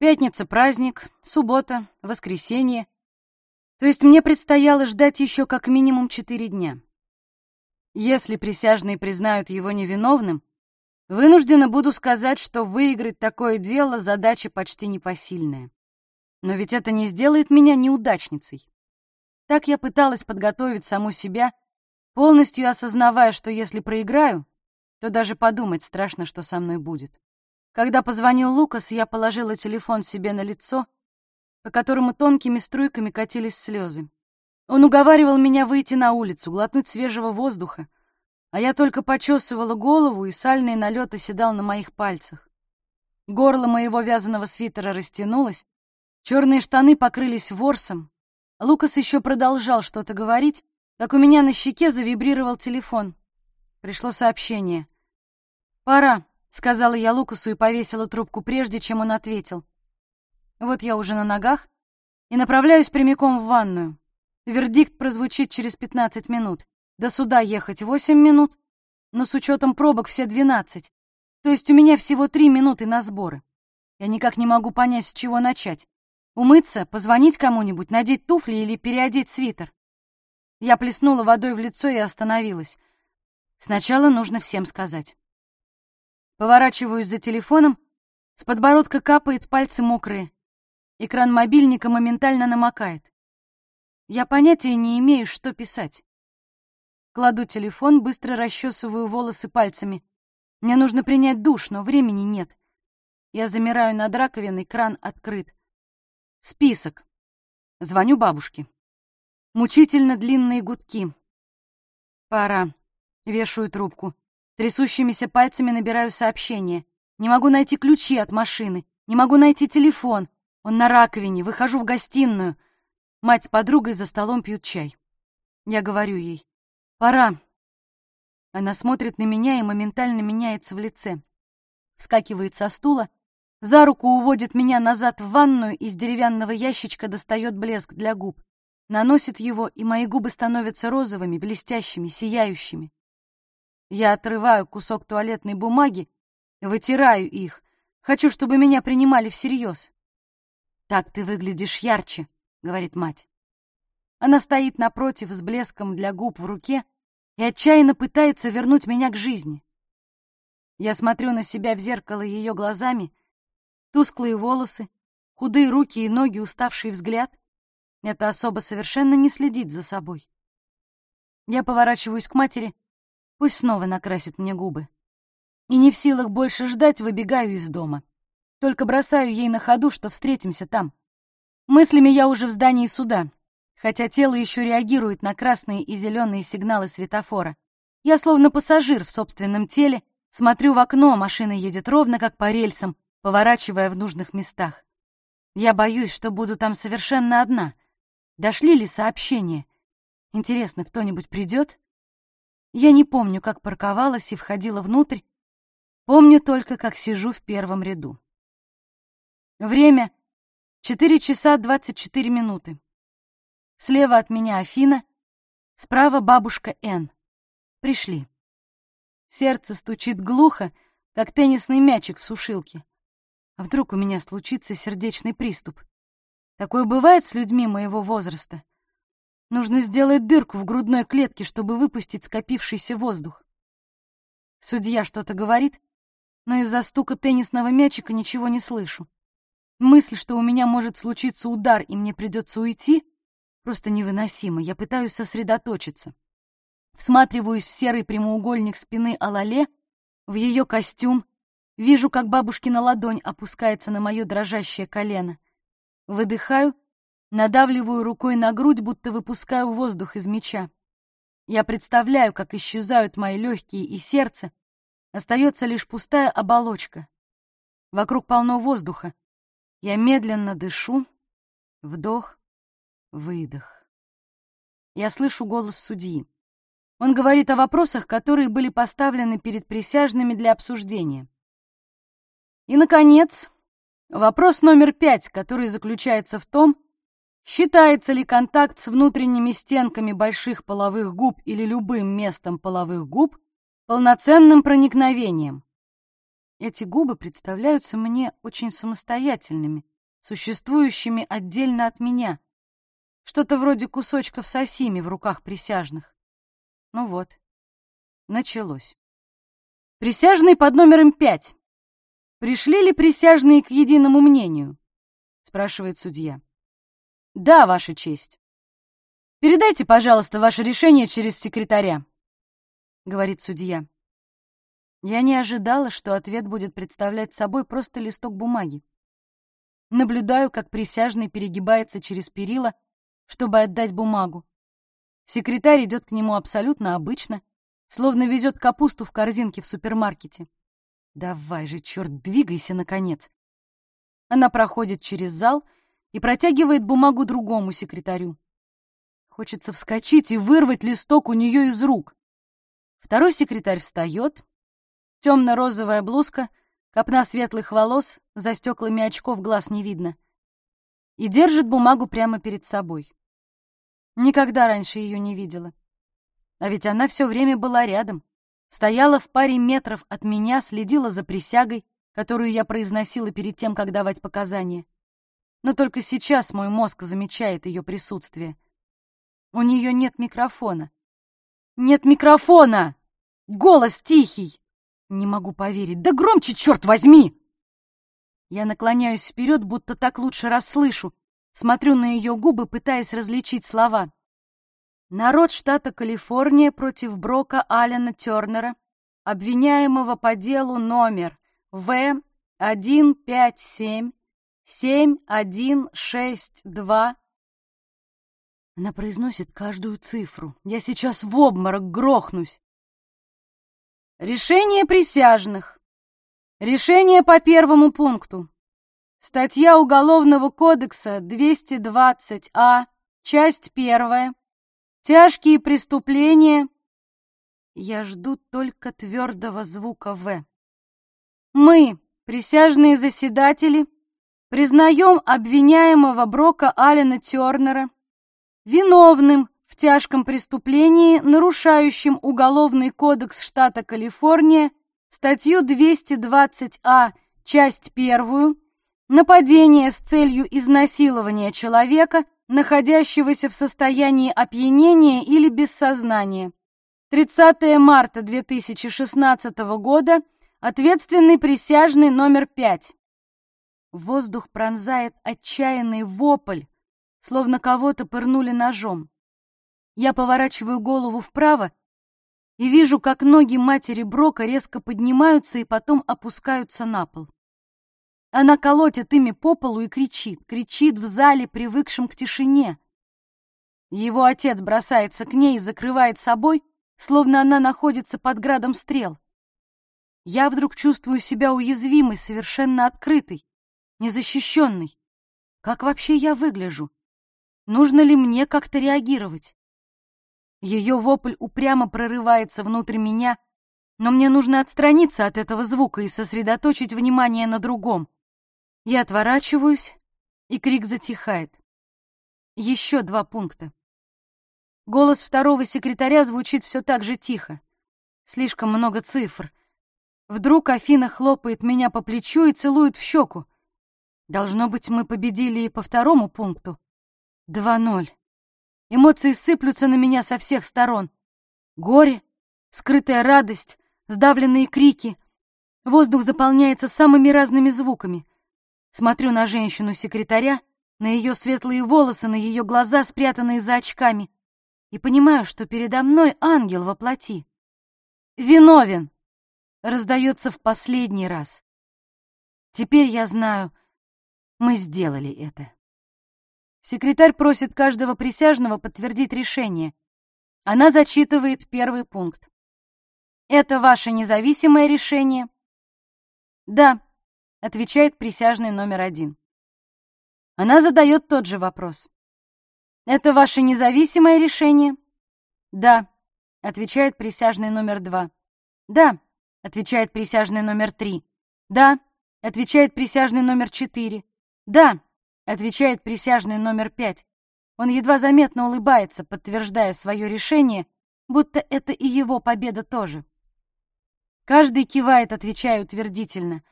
пятница праздник, суббота, воскресенье. То есть мне предстояло ждать еще как минимум четыре дня. Если присяжные признают его невиновным, вынуждена буду сказать, что выиграть такое дело задача почти непосильная. Но ведь это не сделает меня неудачницей. Так я пыталась подготовить саму себя полностью осознавая, что если проиграю, то даже подумать страшно, что со мной будет. Когда позвонил Лукас, я положила телефон себе на лицо, по которому тонкими струйками катились слезы. Он уговаривал меня выйти на улицу, глотнуть свежего воздуха, а я только почесывала голову, и сальный налет оседал на моих пальцах. Горло моего вязаного свитера растянулось, черные штаны покрылись ворсом. Лукас еще продолжал что-то говорить, как у меня на щеке завибрировал телефон. Пришло сообщение. «Пора», — сказала я Лукасу и повесила трубку прежде, чем он ответил. Вот я уже на ногах и направляюсь прямиком в ванную. Вердикт прозвучит через 15 минут. До суда ехать 8 минут, но с учетом пробок все 12. То есть у меня всего 3 минуты на сборы. Я никак не могу понять, с чего начать. Умыться, позвонить кому-нибудь, надеть туфли или переодеть свитер. Я плеснула водой в лицо и остановилась. Сначала нужно всем сказать. Поворачиваюсь за телефоном, с подбородка капает, пальцы мокрые. Экран мобильника моментально намокает. Я понятия не имею, что писать. Кладу телефон, быстро расчесываю волосы пальцами. Мне нужно принять душ, но времени нет. Я замираю над раковиной, кран открыт. Список. Звоню бабушке. Мучительно длинные гудки. Пора. Вешаю трубку. Трясущимися пальцами набираю сообщение. Не могу найти ключи от машины. Не могу найти телефон. Он на раковине. Выхожу в гостиную. Мать с подругой за столом пьют чай. Я говорю ей. «Пора». Она смотрит на меня и моментально меняется в лице. Вскакивает со стула, за руку уводит меня назад в ванную, из деревянного ящичка достает блеск для губ. Наносит его, и мои губы становятся розовыми, блестящими, сияющими. Я отрываю кусок туалетной бумаги, вытираю их. Хочу, чтобы меня принимали всерьез. «Так ты выглядишь ярче», — говорит мать. Она стоит напротив с блеском для губ в руке и отчаянно пытается вернуть меня к жизни. Я смотрю на себя в зеркало ее глазами, тусклые волосы, худые руки и ноги, уставший взгляд. Эта особа совершенно не следит за собой. Я поворачиваюсь к матери Пусть снова накрасит мне губы. И не в силах больше ждать, выбегаю из дома. Только бросаю ей на ходу, что встретимся там. Мыслями я уже в здании суда, хотя тело еще реагирует на красные и зеленые сигналы светофора. Я словно пассажир в собственном теле, смотрю в окно, машина едет ровно, как по рельсам, поворачивая в нужных местах. Я боюсь, что буду там совершенно одна. Дошли ли сообщения? Интересно, кто-нибудь придет? Я не помню, как парковалась и входила внутрь. Помню только, как сижу в первом ряду. Время — 4 часа 24 минуты. Слева от меня Афина, справа бабушка Н. Пришли. Сердце стучит глухо, как теннисный мячик в сушилке. А вдруг у меня случится сердечный приступ? Такое бывает с людьми моего возраста. Нужно сделать дырку в грудной клетке, чтобы выпустить скопившийся воздух. Судья что-то говорит, но из-за стука теннисного мячика ничего не слышу. Мысль, что у меня может случиться удар и мне придется уйти, просто невыносима. Я пытаюсь сосредоточиться. Всматриваюсь в серый прямоугольник спины Алале, в ее костюм, вижу, как бабушкина ладонь опускается на мое дрожащее колено. Выдыхаю Надавливаю рукой на грудь, будто выпускаю воздух из меча. Я представляю, как исчезают мои легкие и сердце. Остается лишь пустая оболочка. Вокруг полно воздуха. Я медленно дышу. Вдох, выдох. Я слышу голос судьи. Он говорит о вопросах, которые были поставлены перед присяжными для обсуждения. И, наконец, вопрос номер пять, который заключается в том, Считается ли контакт с внутренними стенками больших половых губ или любым местом половых губ полноценным проникновением? Эти губы представляются мне очень самостоятельными, существующими отдельно от меня. Что-то вроде кусочков сосими в руках присяжных. Ну вот, началось. Присяжные под номером пять. Пришли ли присяжные к единому мнению? Спрашивает судья. Да, Ваша честь. «Передайте, пожалуйста, ваше решение через секретаря», — говорит судья. Я не ожидала, что ответ будет представлять собой просто листок бумаги. Наблюдаю, как присяжный перегибается через перила, чтобы отдать бумагу. Секретарь идет к нему абсолютно обычно, словно везет капусту в корзинке в супермаркете. Давай же, черт, двигайся, наконец. Она проходит через зал и протягивает бумагу другому секретарю. Хочется вскочить и вырвать листок у нее из рук. Второй секретарь встает. Темно-розовая блузка, копна светлых волос, за стеклами очков глаз не видно. И держит бумагу прямо перед собой. Никогда раньше ее не видела. А ведь она все время была рядом. Стояла в паре метров от меня, следила за присягой, которую я произносила перед тем, как давать показания. Но только сейчас мой мозг замечает ее присутствие — у нее нет микрофона. Нет микрофона! Голос тихий! Не могу поверить. Да громче, черт возьми! Я наклоняюсь вперед, будто так лучше расслышу. Смотрю на ее губы, пытаясь различить слова. Народ штата Калифорния против Брока Аллена Тернера, обвиняемого по делу номер В-157 7162 она произносит каждую цифру. Я сейчас в обморок грохнусь. Решение присяжных. Решение по первому пункту. Статья Уголовного кодекса 220А, часть первая. Тяжкие преступления. Я жду только твердого звука «В». Мы, присяжные заседатели, признаем обвиняемого Брока Аллена Тернера виновным в тяжком преступлении, нарушающем Уголовный кодекс штата Калифорния, статью 220А, часть первую, нападение с целью изнасилования человека, находящегося в состоянии опьянения или бессознания. 30 марта 2016 года, ответственный присяжный номер 5. Воздух пронзает отчаянный вопль, словно кого-то пырнули ножом. Я поворачиваю голову вправо и вижу, как ноги матери Брока резко поднимаются и потом опускаются на пол. Она колотит ими по полу и кричит, кричит в зале, привыкшем к тишине. Его отец бросается к ней и закрывает собой, словно она находится под градом стрел. Я вдруг чувствую себя уязвимой, совершенно открытой, незащищенной. Как вообще я выгляжу? Нужно ли мне как-то реагировать? Ее вопль упрямо прорывается внутрь меня, но мне нужно отстраниться от этого звука и сосредоточить внимание на другом. Я отворачиваюсь, и крик затихает. Еще два пункта. Голос второго секретаря звучит все так же тихо. Слишком много цифр. Вдруг Афина хлопает меня по плечу и целует в щеку. Должно быть, мы победили и по второму пункту. Два ноль. Эмоции сыплются на меня со всех сторон. Горе, скрытая радость, сдавленные крики. Воздух заполняется самыми разными звуками. Смотрю на женщину-секретаря, на ее светлые волосы, на ее глаза, спрятанные за очками, и понимаю, что передо мной ангел во плоти. «Виновен!» раздается в последний раз. Теперь я знаю, мы сделали это. Секретарь просит каждого присяжного подтвердить решение. Она зачитывает первый пункт. «Это ваше независимое решение?» «Да», — отвечает присяжный номер один. Она задает тот же вопрос. «Это ваше независимое решение?» «Да», — отвечает присяжный номер два. «Да», — отвечает присяжный номер три. «Да», — отвечает присяжный номер четыре. «Да», отвечает присяжный номер пять. Он едва заметно улыбается, подтверждая свое решение, будто это и его победа тоже. Каждый кивает, отвечая утвердительно.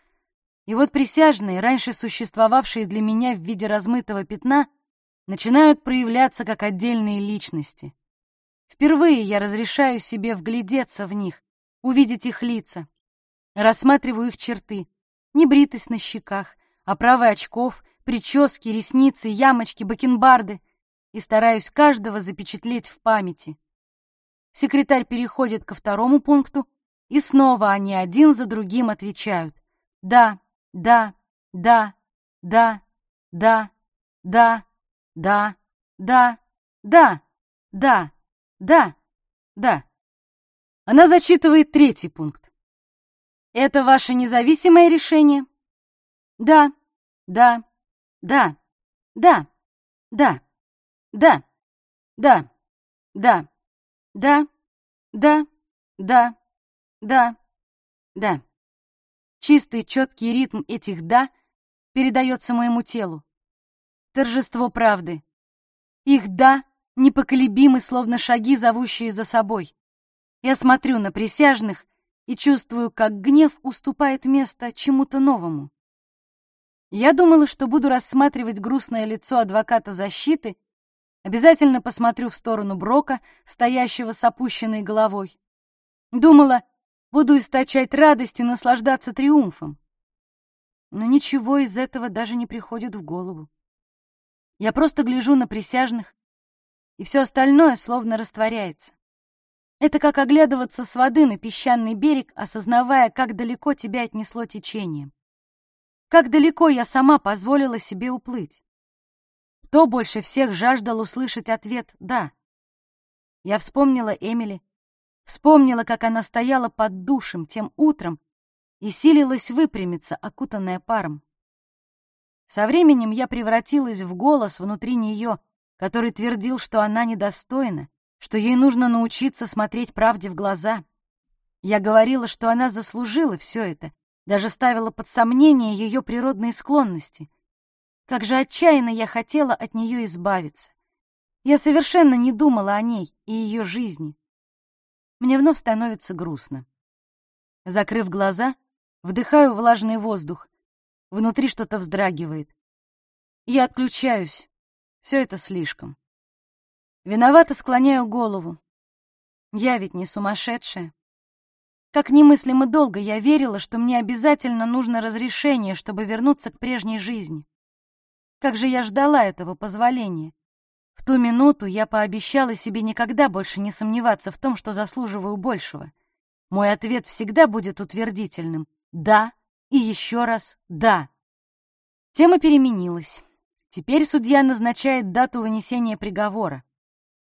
И вот присяжные, раньше существовавшие для меня в виде размытого пятна, начинают проявляться как отдельные личности. Впервые я разрешаю себе вглядеться в них, увидеть их лица. Рассматриваю их черты, небритость на щеках, оправы очков, прически, ресницы, ямочки, бакенбарды. и стараюсь каждого запечатлеть в памяти. Секретарь переходит ко второму пункту, и снова они один за другим отвечают. Да, да, да, да, да, да, да, да, да, да, да, да. Она зачитывает третий пункт. Это ваше независимое решение? Да, да, да, да, да, да, да, да, да, да, да, да, да. Чистый, четкий ритм этих «да» передается моему телу. Торжество правды. Их «да» непоколебимы, словно шаги, зовущие за собой. Я смотрю на присяжных и чувствую, как гнев уступает место чему-то новому. Я думала, что буду рассматривать грустное лицо адвоката защиты, обязательно посмотрю в сторону Брока, стоящего с опущенной головой. Думала, буду источать радость и наслаждаться триумфом. Но ничего из этого даже не приходит в голову. Я просто гляжу на присяжных, и все остальное словно растворяется. Это как оглядываться с воды на песчаный берег, осознавая, как далеко тебя отнесло течением. Как далеко я сама позволила себе уплыть. Кто больше всех жаждал услышать ответ «да». Я вспомнила Эмили, вспомнила, как она стояла под душем тем утром и силилась выпрямиться, окутанная паром. Со временем я превратилась в голос внутри нее, который твердил, что она недостойна, что ей нужно научиться смотреть правде в глаза. Я говорила, что она заслужила все это, даже ставила под сомнение ее природные склонности. Как же отчаянно я хотела от нее избавиться. Я совершенно не думала о ней и ее жизни. Мне вновь становится грустно. Закрыв глаза, вдыхаю влажный воздух. Внутри что-то вздрагивает. Я отключаюсь. Все это слишком. Виновато склоняю голову. Я ведь не сумасшедшая. Как немыслимо долго я верила, что мне обязательно нужно разрешение, чтобы вернуться к прежней жизни. Как же я ждала этого позволения. В ту минуту я пообещала себе никогда больше не сомневаться в том, что заслуживаю большего. Мой ответ всегда будет утвердительным. Да и еще раз да. Тема переменилась. Теперь судья назначает дату вынесения приговора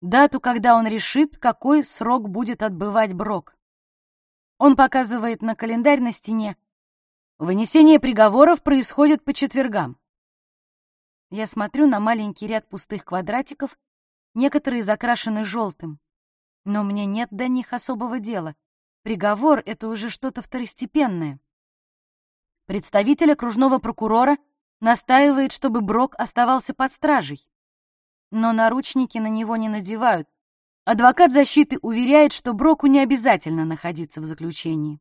дату, когда он решит, какой срок будет отбывать Брок. Он показывает на календарь на стене. Вынесение приговоров происходит по четвергам. Я смотрю на маленький ряд пустых квадратиков, некоторые закрашены желтым. Но мне нет до них особого дела. Приговор — это уже что-то второстепенное. Представитель окружного прокурора настаивает, чтобы Брок оставался под стражей но наручники на него не надевают. Адвокат защиты уверяет, что Броку не обязательно находиться в заключении.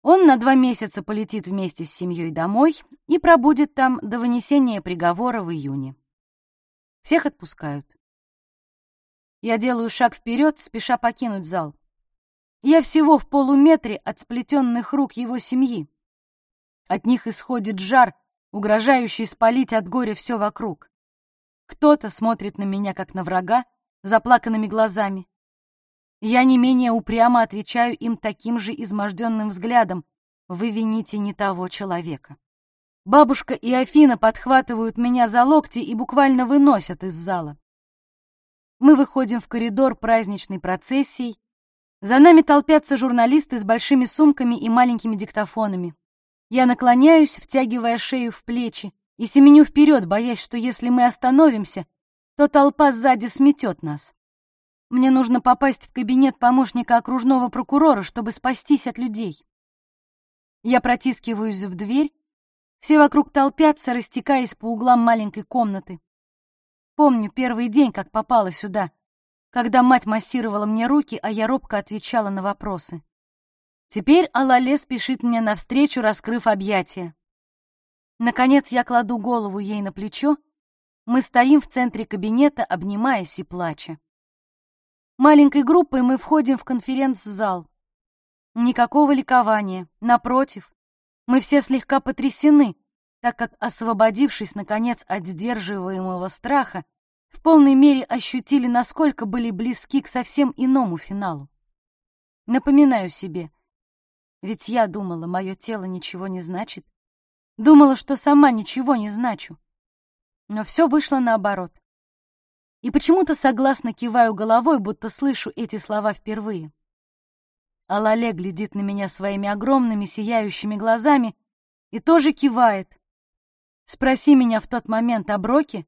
Он на два месяца полетит вместе с семьей домой и пробудет там до вынесения приговора в июне. Всех отпускают. Я делаю шаг вперед, спеша покинуть зал. Я всего в полуметре от сплетенных рук его семьи. От них исходит жар, угрожающий спалить от горя все вокруг. Кто-то смотрит на меня, как на врага, заплаканными глазами. Я не менее упрямо отвечаю им таким же изможденным взглядом. Вы вините не того человека. Бабушка и Афина подхватывают меня за локти и буквально выносят из зала. Мы выходим в коридор праздничной процессией. За нами толпятся журналисты с большими сумками и маленькими диктофонами. Я наклоняюсь, втягивая шею в плечи, и семеню вперед, боясь, что если мы остановимся, то толпа сзади сметет нас. Мне нужно попасть в кабинет помощника окружного прокурора, чтобы спастись от людей. Я протискиваюсь в дверь, все вокруг толпятся, растекаясь по углам маленькой комнаты. Помню первый день, как попала сюда, когда мать массировала мне руки, а я робко отвечала на вопросы. Теперь Алале спешит мне навстречу, раскрыв объятия. Наконец я кладу голову ей на плечо. Мы стоим в центре кабинета, обнимаясь и плача. Маленькой группой мы входим в конференц-зал. Никакого ликования, напротив. Мы все слегка потрясены, так как, освободившись, наконец, от сдерживаемого страха, в полной мере ощутили, насколько были близки к совсем иному финалу. Напоминаю себе, ведь я думала, мое тело ничего не значит. Думала, что сама ничего не значу. Но все вышло наоборот. И почему-то согласно киваю головой, будто слышу эти слова впервые. А Лале глядит на меня своими огромными сияющими глазами и тоже кивает. Спроси меня в тот момент о Броке,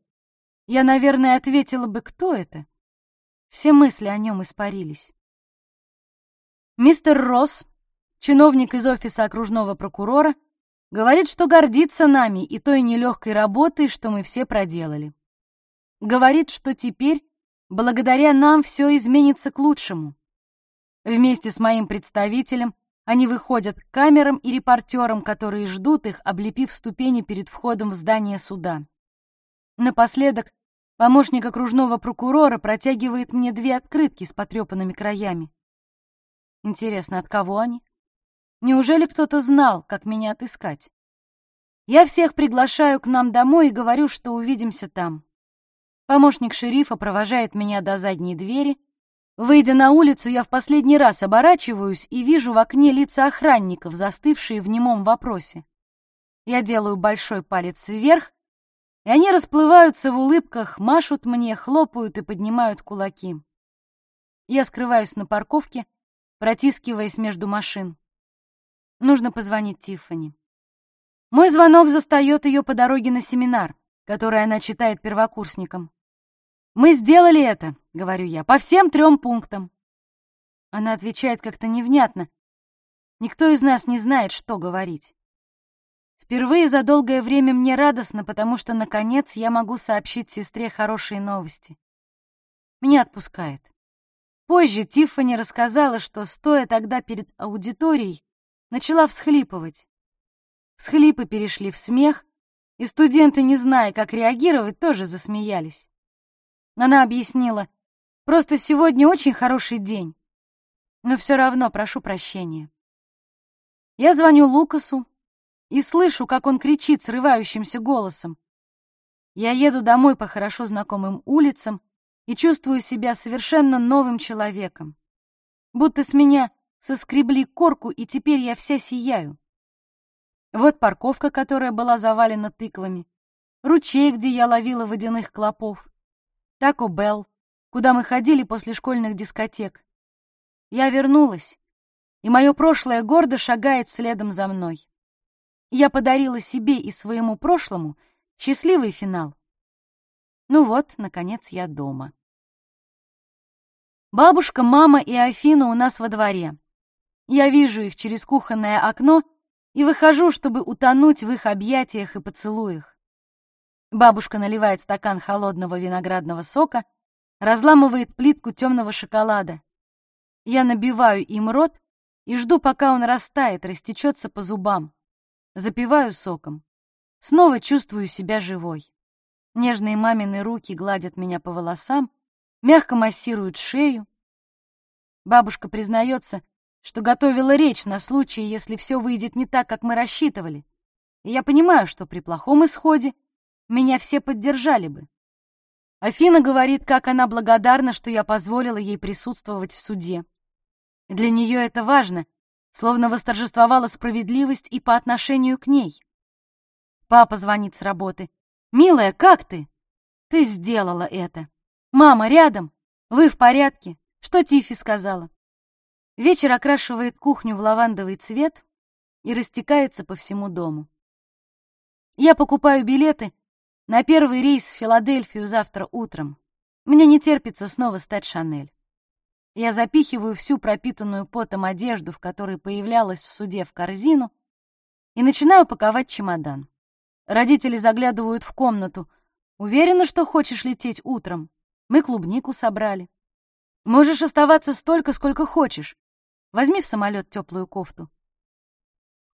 я, наверное, ответила бы, кто это. Все мысли о нем испарились. Мистер Росс, чиновник из офиса окружного прокурора, говорит, что гордится нами и той нелегкой работой, что мы все проделали. Говорит, что теперь, благодаря нам, все изменится к лучшему. Вместе с моим представителем они выходят к камерам и репортерам, которые ждут их, облепив ступени перед входом в здание суда. Напоследок, помощник окружного прокурора протягивает мне две открытки с потрепанными краями. Интересно, от кого они? Неужели кто-то знал, как меня отыскать? Я всех приглашаю к нам домой и говорю, что увидимся там. Помощник шерифа провожает меня до задней двери, Выйдя на улицу, я в последний раз оборачиваюсь и вижу в окне лица охранников, застывшие в немом вопросе. Я делаю большой палец вверх, и они расплываются в улыбках, машут мне, хлопают и поднимают кулаки. Я скрываюсь на парковке, протискиваясь между машин. Нужно позвонить Тиффани. Мой звонок застает ее по дороге на семинар, который она читает первокурсникам. «Мы сделали это», — говорю я, — «по всем трем пунктам». Она отвечает как-то невнятно. Никто из нас не знает, что говорить. Впервые за долгое время мне радостно, потому что, наконец, я могу сообщить сестре хорошие новости. Меня отпускает. Позже Тиффани рассказала, что, стоя тогда перед аудиторией, начала всхлипывать. Всхлипы перешли в смех, и студенты, не зная, как реагировать, тоже засмеялись. Она объяснила, просто сегодня очень хороший день, но все равно прошу прощения. Я звоню Лукасу и слышу, как он кричит срывающимся голосом. Я еду домой по хорошо знакомым улицам и чувствую себя совершенно новым человеком. Будто с меня соскребли корку, и теперь я вся сияю. Вот парковка, которая была завалена тыквами, ручей, где я ловила водяных клопов, Тако Белл, куда мы ходили после школьных дискотек. Я вернулась, и мое прошлое гордо шагает следом за мной. Я подарила себе и своему прошлому счастливый финал. Ну вот, наконец, я дома. Бабушка, мама и Афина у нас во дворе. Я вижу их через кухонное окно и выхожу, чтобы утонуть в их объятиях и поцелуях. Бабушка наливает стакан холодного виноградного сока, разламывает плитку темного шоколада. Я набиваю им рот и жду, пока он растает, растечется по зубам. Запиваю соком. Снова чувствую себя живой. Нежные мамины руки гладят меня по волосам, мягко массируют шею. Бабушка признается, что готовила речь на случай, если все выйдет не так, как мы рассчитывали. И я понимаю, что при плохом исходе меня все поддержали бы. Афина говорит, как она благодарна, что я позволила ей присутствовать в суде. Для нее это важно, словно восторжествовала справедливость и по отношению к ней. Папа звонит с работы. «Милая, как ты?» «Ты сделала это». «Мама, рядом? Вы в порядке?» Что Тифи сказала? Вечер окрашивает кухню в лавандовый цвет и растекается по всему дому. Я покупаю билеты на первый рейс в Филадельфию завтра утром. Мне не терпится снова стать Шанель. Я запихиваю всю пропитанную потом одежду, в которой появлялась в суде, в корзину, и начинаю паковать чемодан. Родители заглядывают в комнату. «Уверена, что хочешь лететь утром? Мы клубнику собрали. Можешь оставаться столько, сколько хочешь. Возьми в самолет теплую кофту».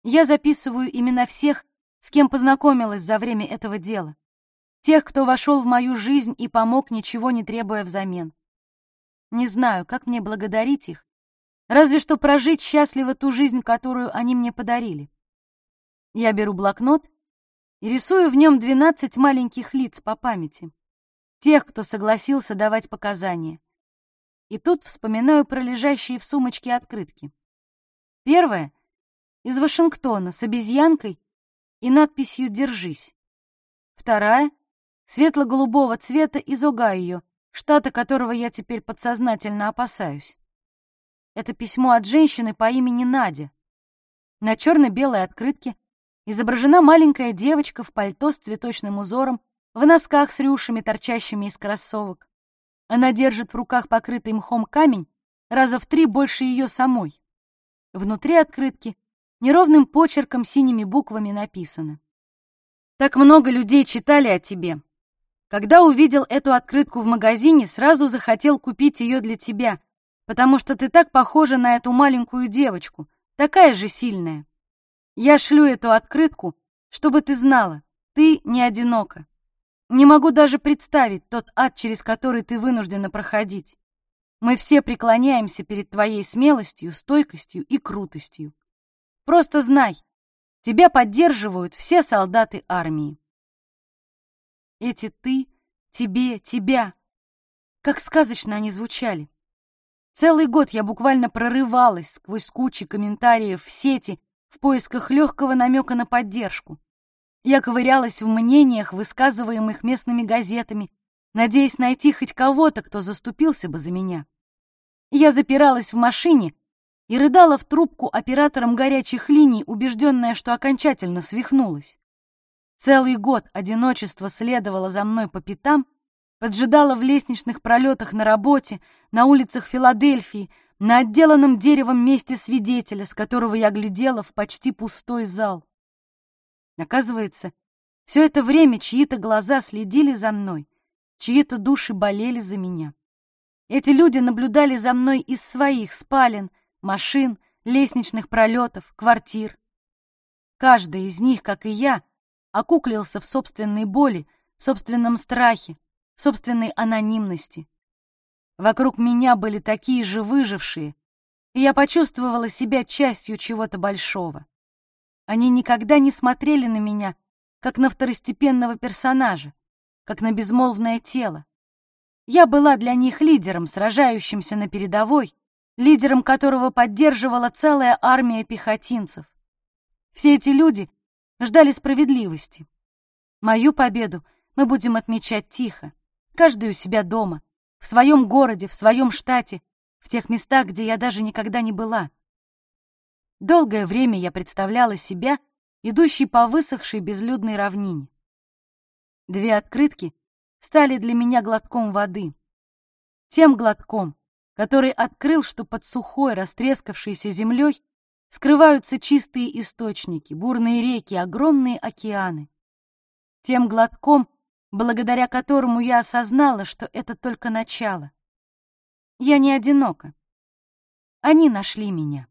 Я записываю имена всех, с кем познакомилась за время этого дела тех, кто вошел в мою жизнь и помог, ничего не требуя взамен. Не знаю, как мне благодарить их, разве что прожить счастливо ту жизнь, которую они мне подарили. Я беру блокнот и рисую в нем двенадцать маленьких лиц по памяти. тех, кто согласился давать показания. И тут вспоминаю про лежащие в сумочке открытки. Первая — из Вашингтона с обезьянкой и надписью «Держись». Вторая — светло-голубого цвета из Огайо, штата которого я теперь подсознательно опасаюсь. Это письмо от женщины по имени Надя. На черно-белой открытке изображена маленькая девочка в пальто с цветочным узором, в носках с рюшами, торчащими из кроссовок. Она держит в руках покрытый мхом камень, раза в три больше ее самой. Внутри открытки неровным почерком синими буквами написано. «Так много людей читали о тебе. Когда увидел эту открытку в магазине, сразу захотел купить ее для тебя, потому что ты так похожа на эту маленькую девочку, такая же сильная. Я шлю эту открытку, чтобы ты знала, ты не одинока. Не могу даже представить тот ад, через который ты вынуждена проходить. Мы все преклоняемся перед твоей смелостью, стойкостью и крутостью. Просто знай, тебя поддерживают все солдаты армии. Эти ты, тебе, тебя. Как сказочно они звучали. Целый год я буквально прорывалась сквозь кучи комментариев в сети в поисках легкого намека на поддержку. Я ковырялась в мнениях, высказываемых местными газетами, надеясь найти хоть кого-то, кто заступился бы за меня. Я запиралась в машине и рыдала в трубку оператором горячих линий, убежденная, что окончательно свихнулась. Целый год одиночество следовало за мной по пятам, поджидало в лестничных пролетах на работе, на улицах Филадельфии, на отделанном деревом месте свидетеля, с которого я глядела в почти пустой зал. Оказывается, все это время чьи-то глаза следили за мной, чьи-то души болели за меня. Эти люди наблюдали за мной из своих спален, машин, лестничных пролетов, квартир. Каждый из них, как и я, окуклился в собственной боли, собственном страхе, собственной анонимности. Вокруг меня были такие же выжившие, и я почувствовала себя частью чего-то большого. Они никогда не смотрели на меня, как на второстепенного персонажа, как на безмолвное тело. Я была для них лидером, сражающимся на передовой, лидером которого поддерживала целая армия пехотинцев. Все эти люди ждали справедливости. Мою победу мы будем отмечать тихо, каждый у себя дома, в своем городе, в своем штате, в тех местах, где я даже никогда не была. Долгое время я представляла себя, идущей по высохшей безлюдной равнине. Две открытки стали для меня глотком воды. Тем глотком, который открыл, что под сухой, растрескавшейся землей скрываются чистые источники, бурные реки, огромные океаны. Тем глотком, благодаря которому я осознала, что это только начало. Я не одинока. Они нашли меня.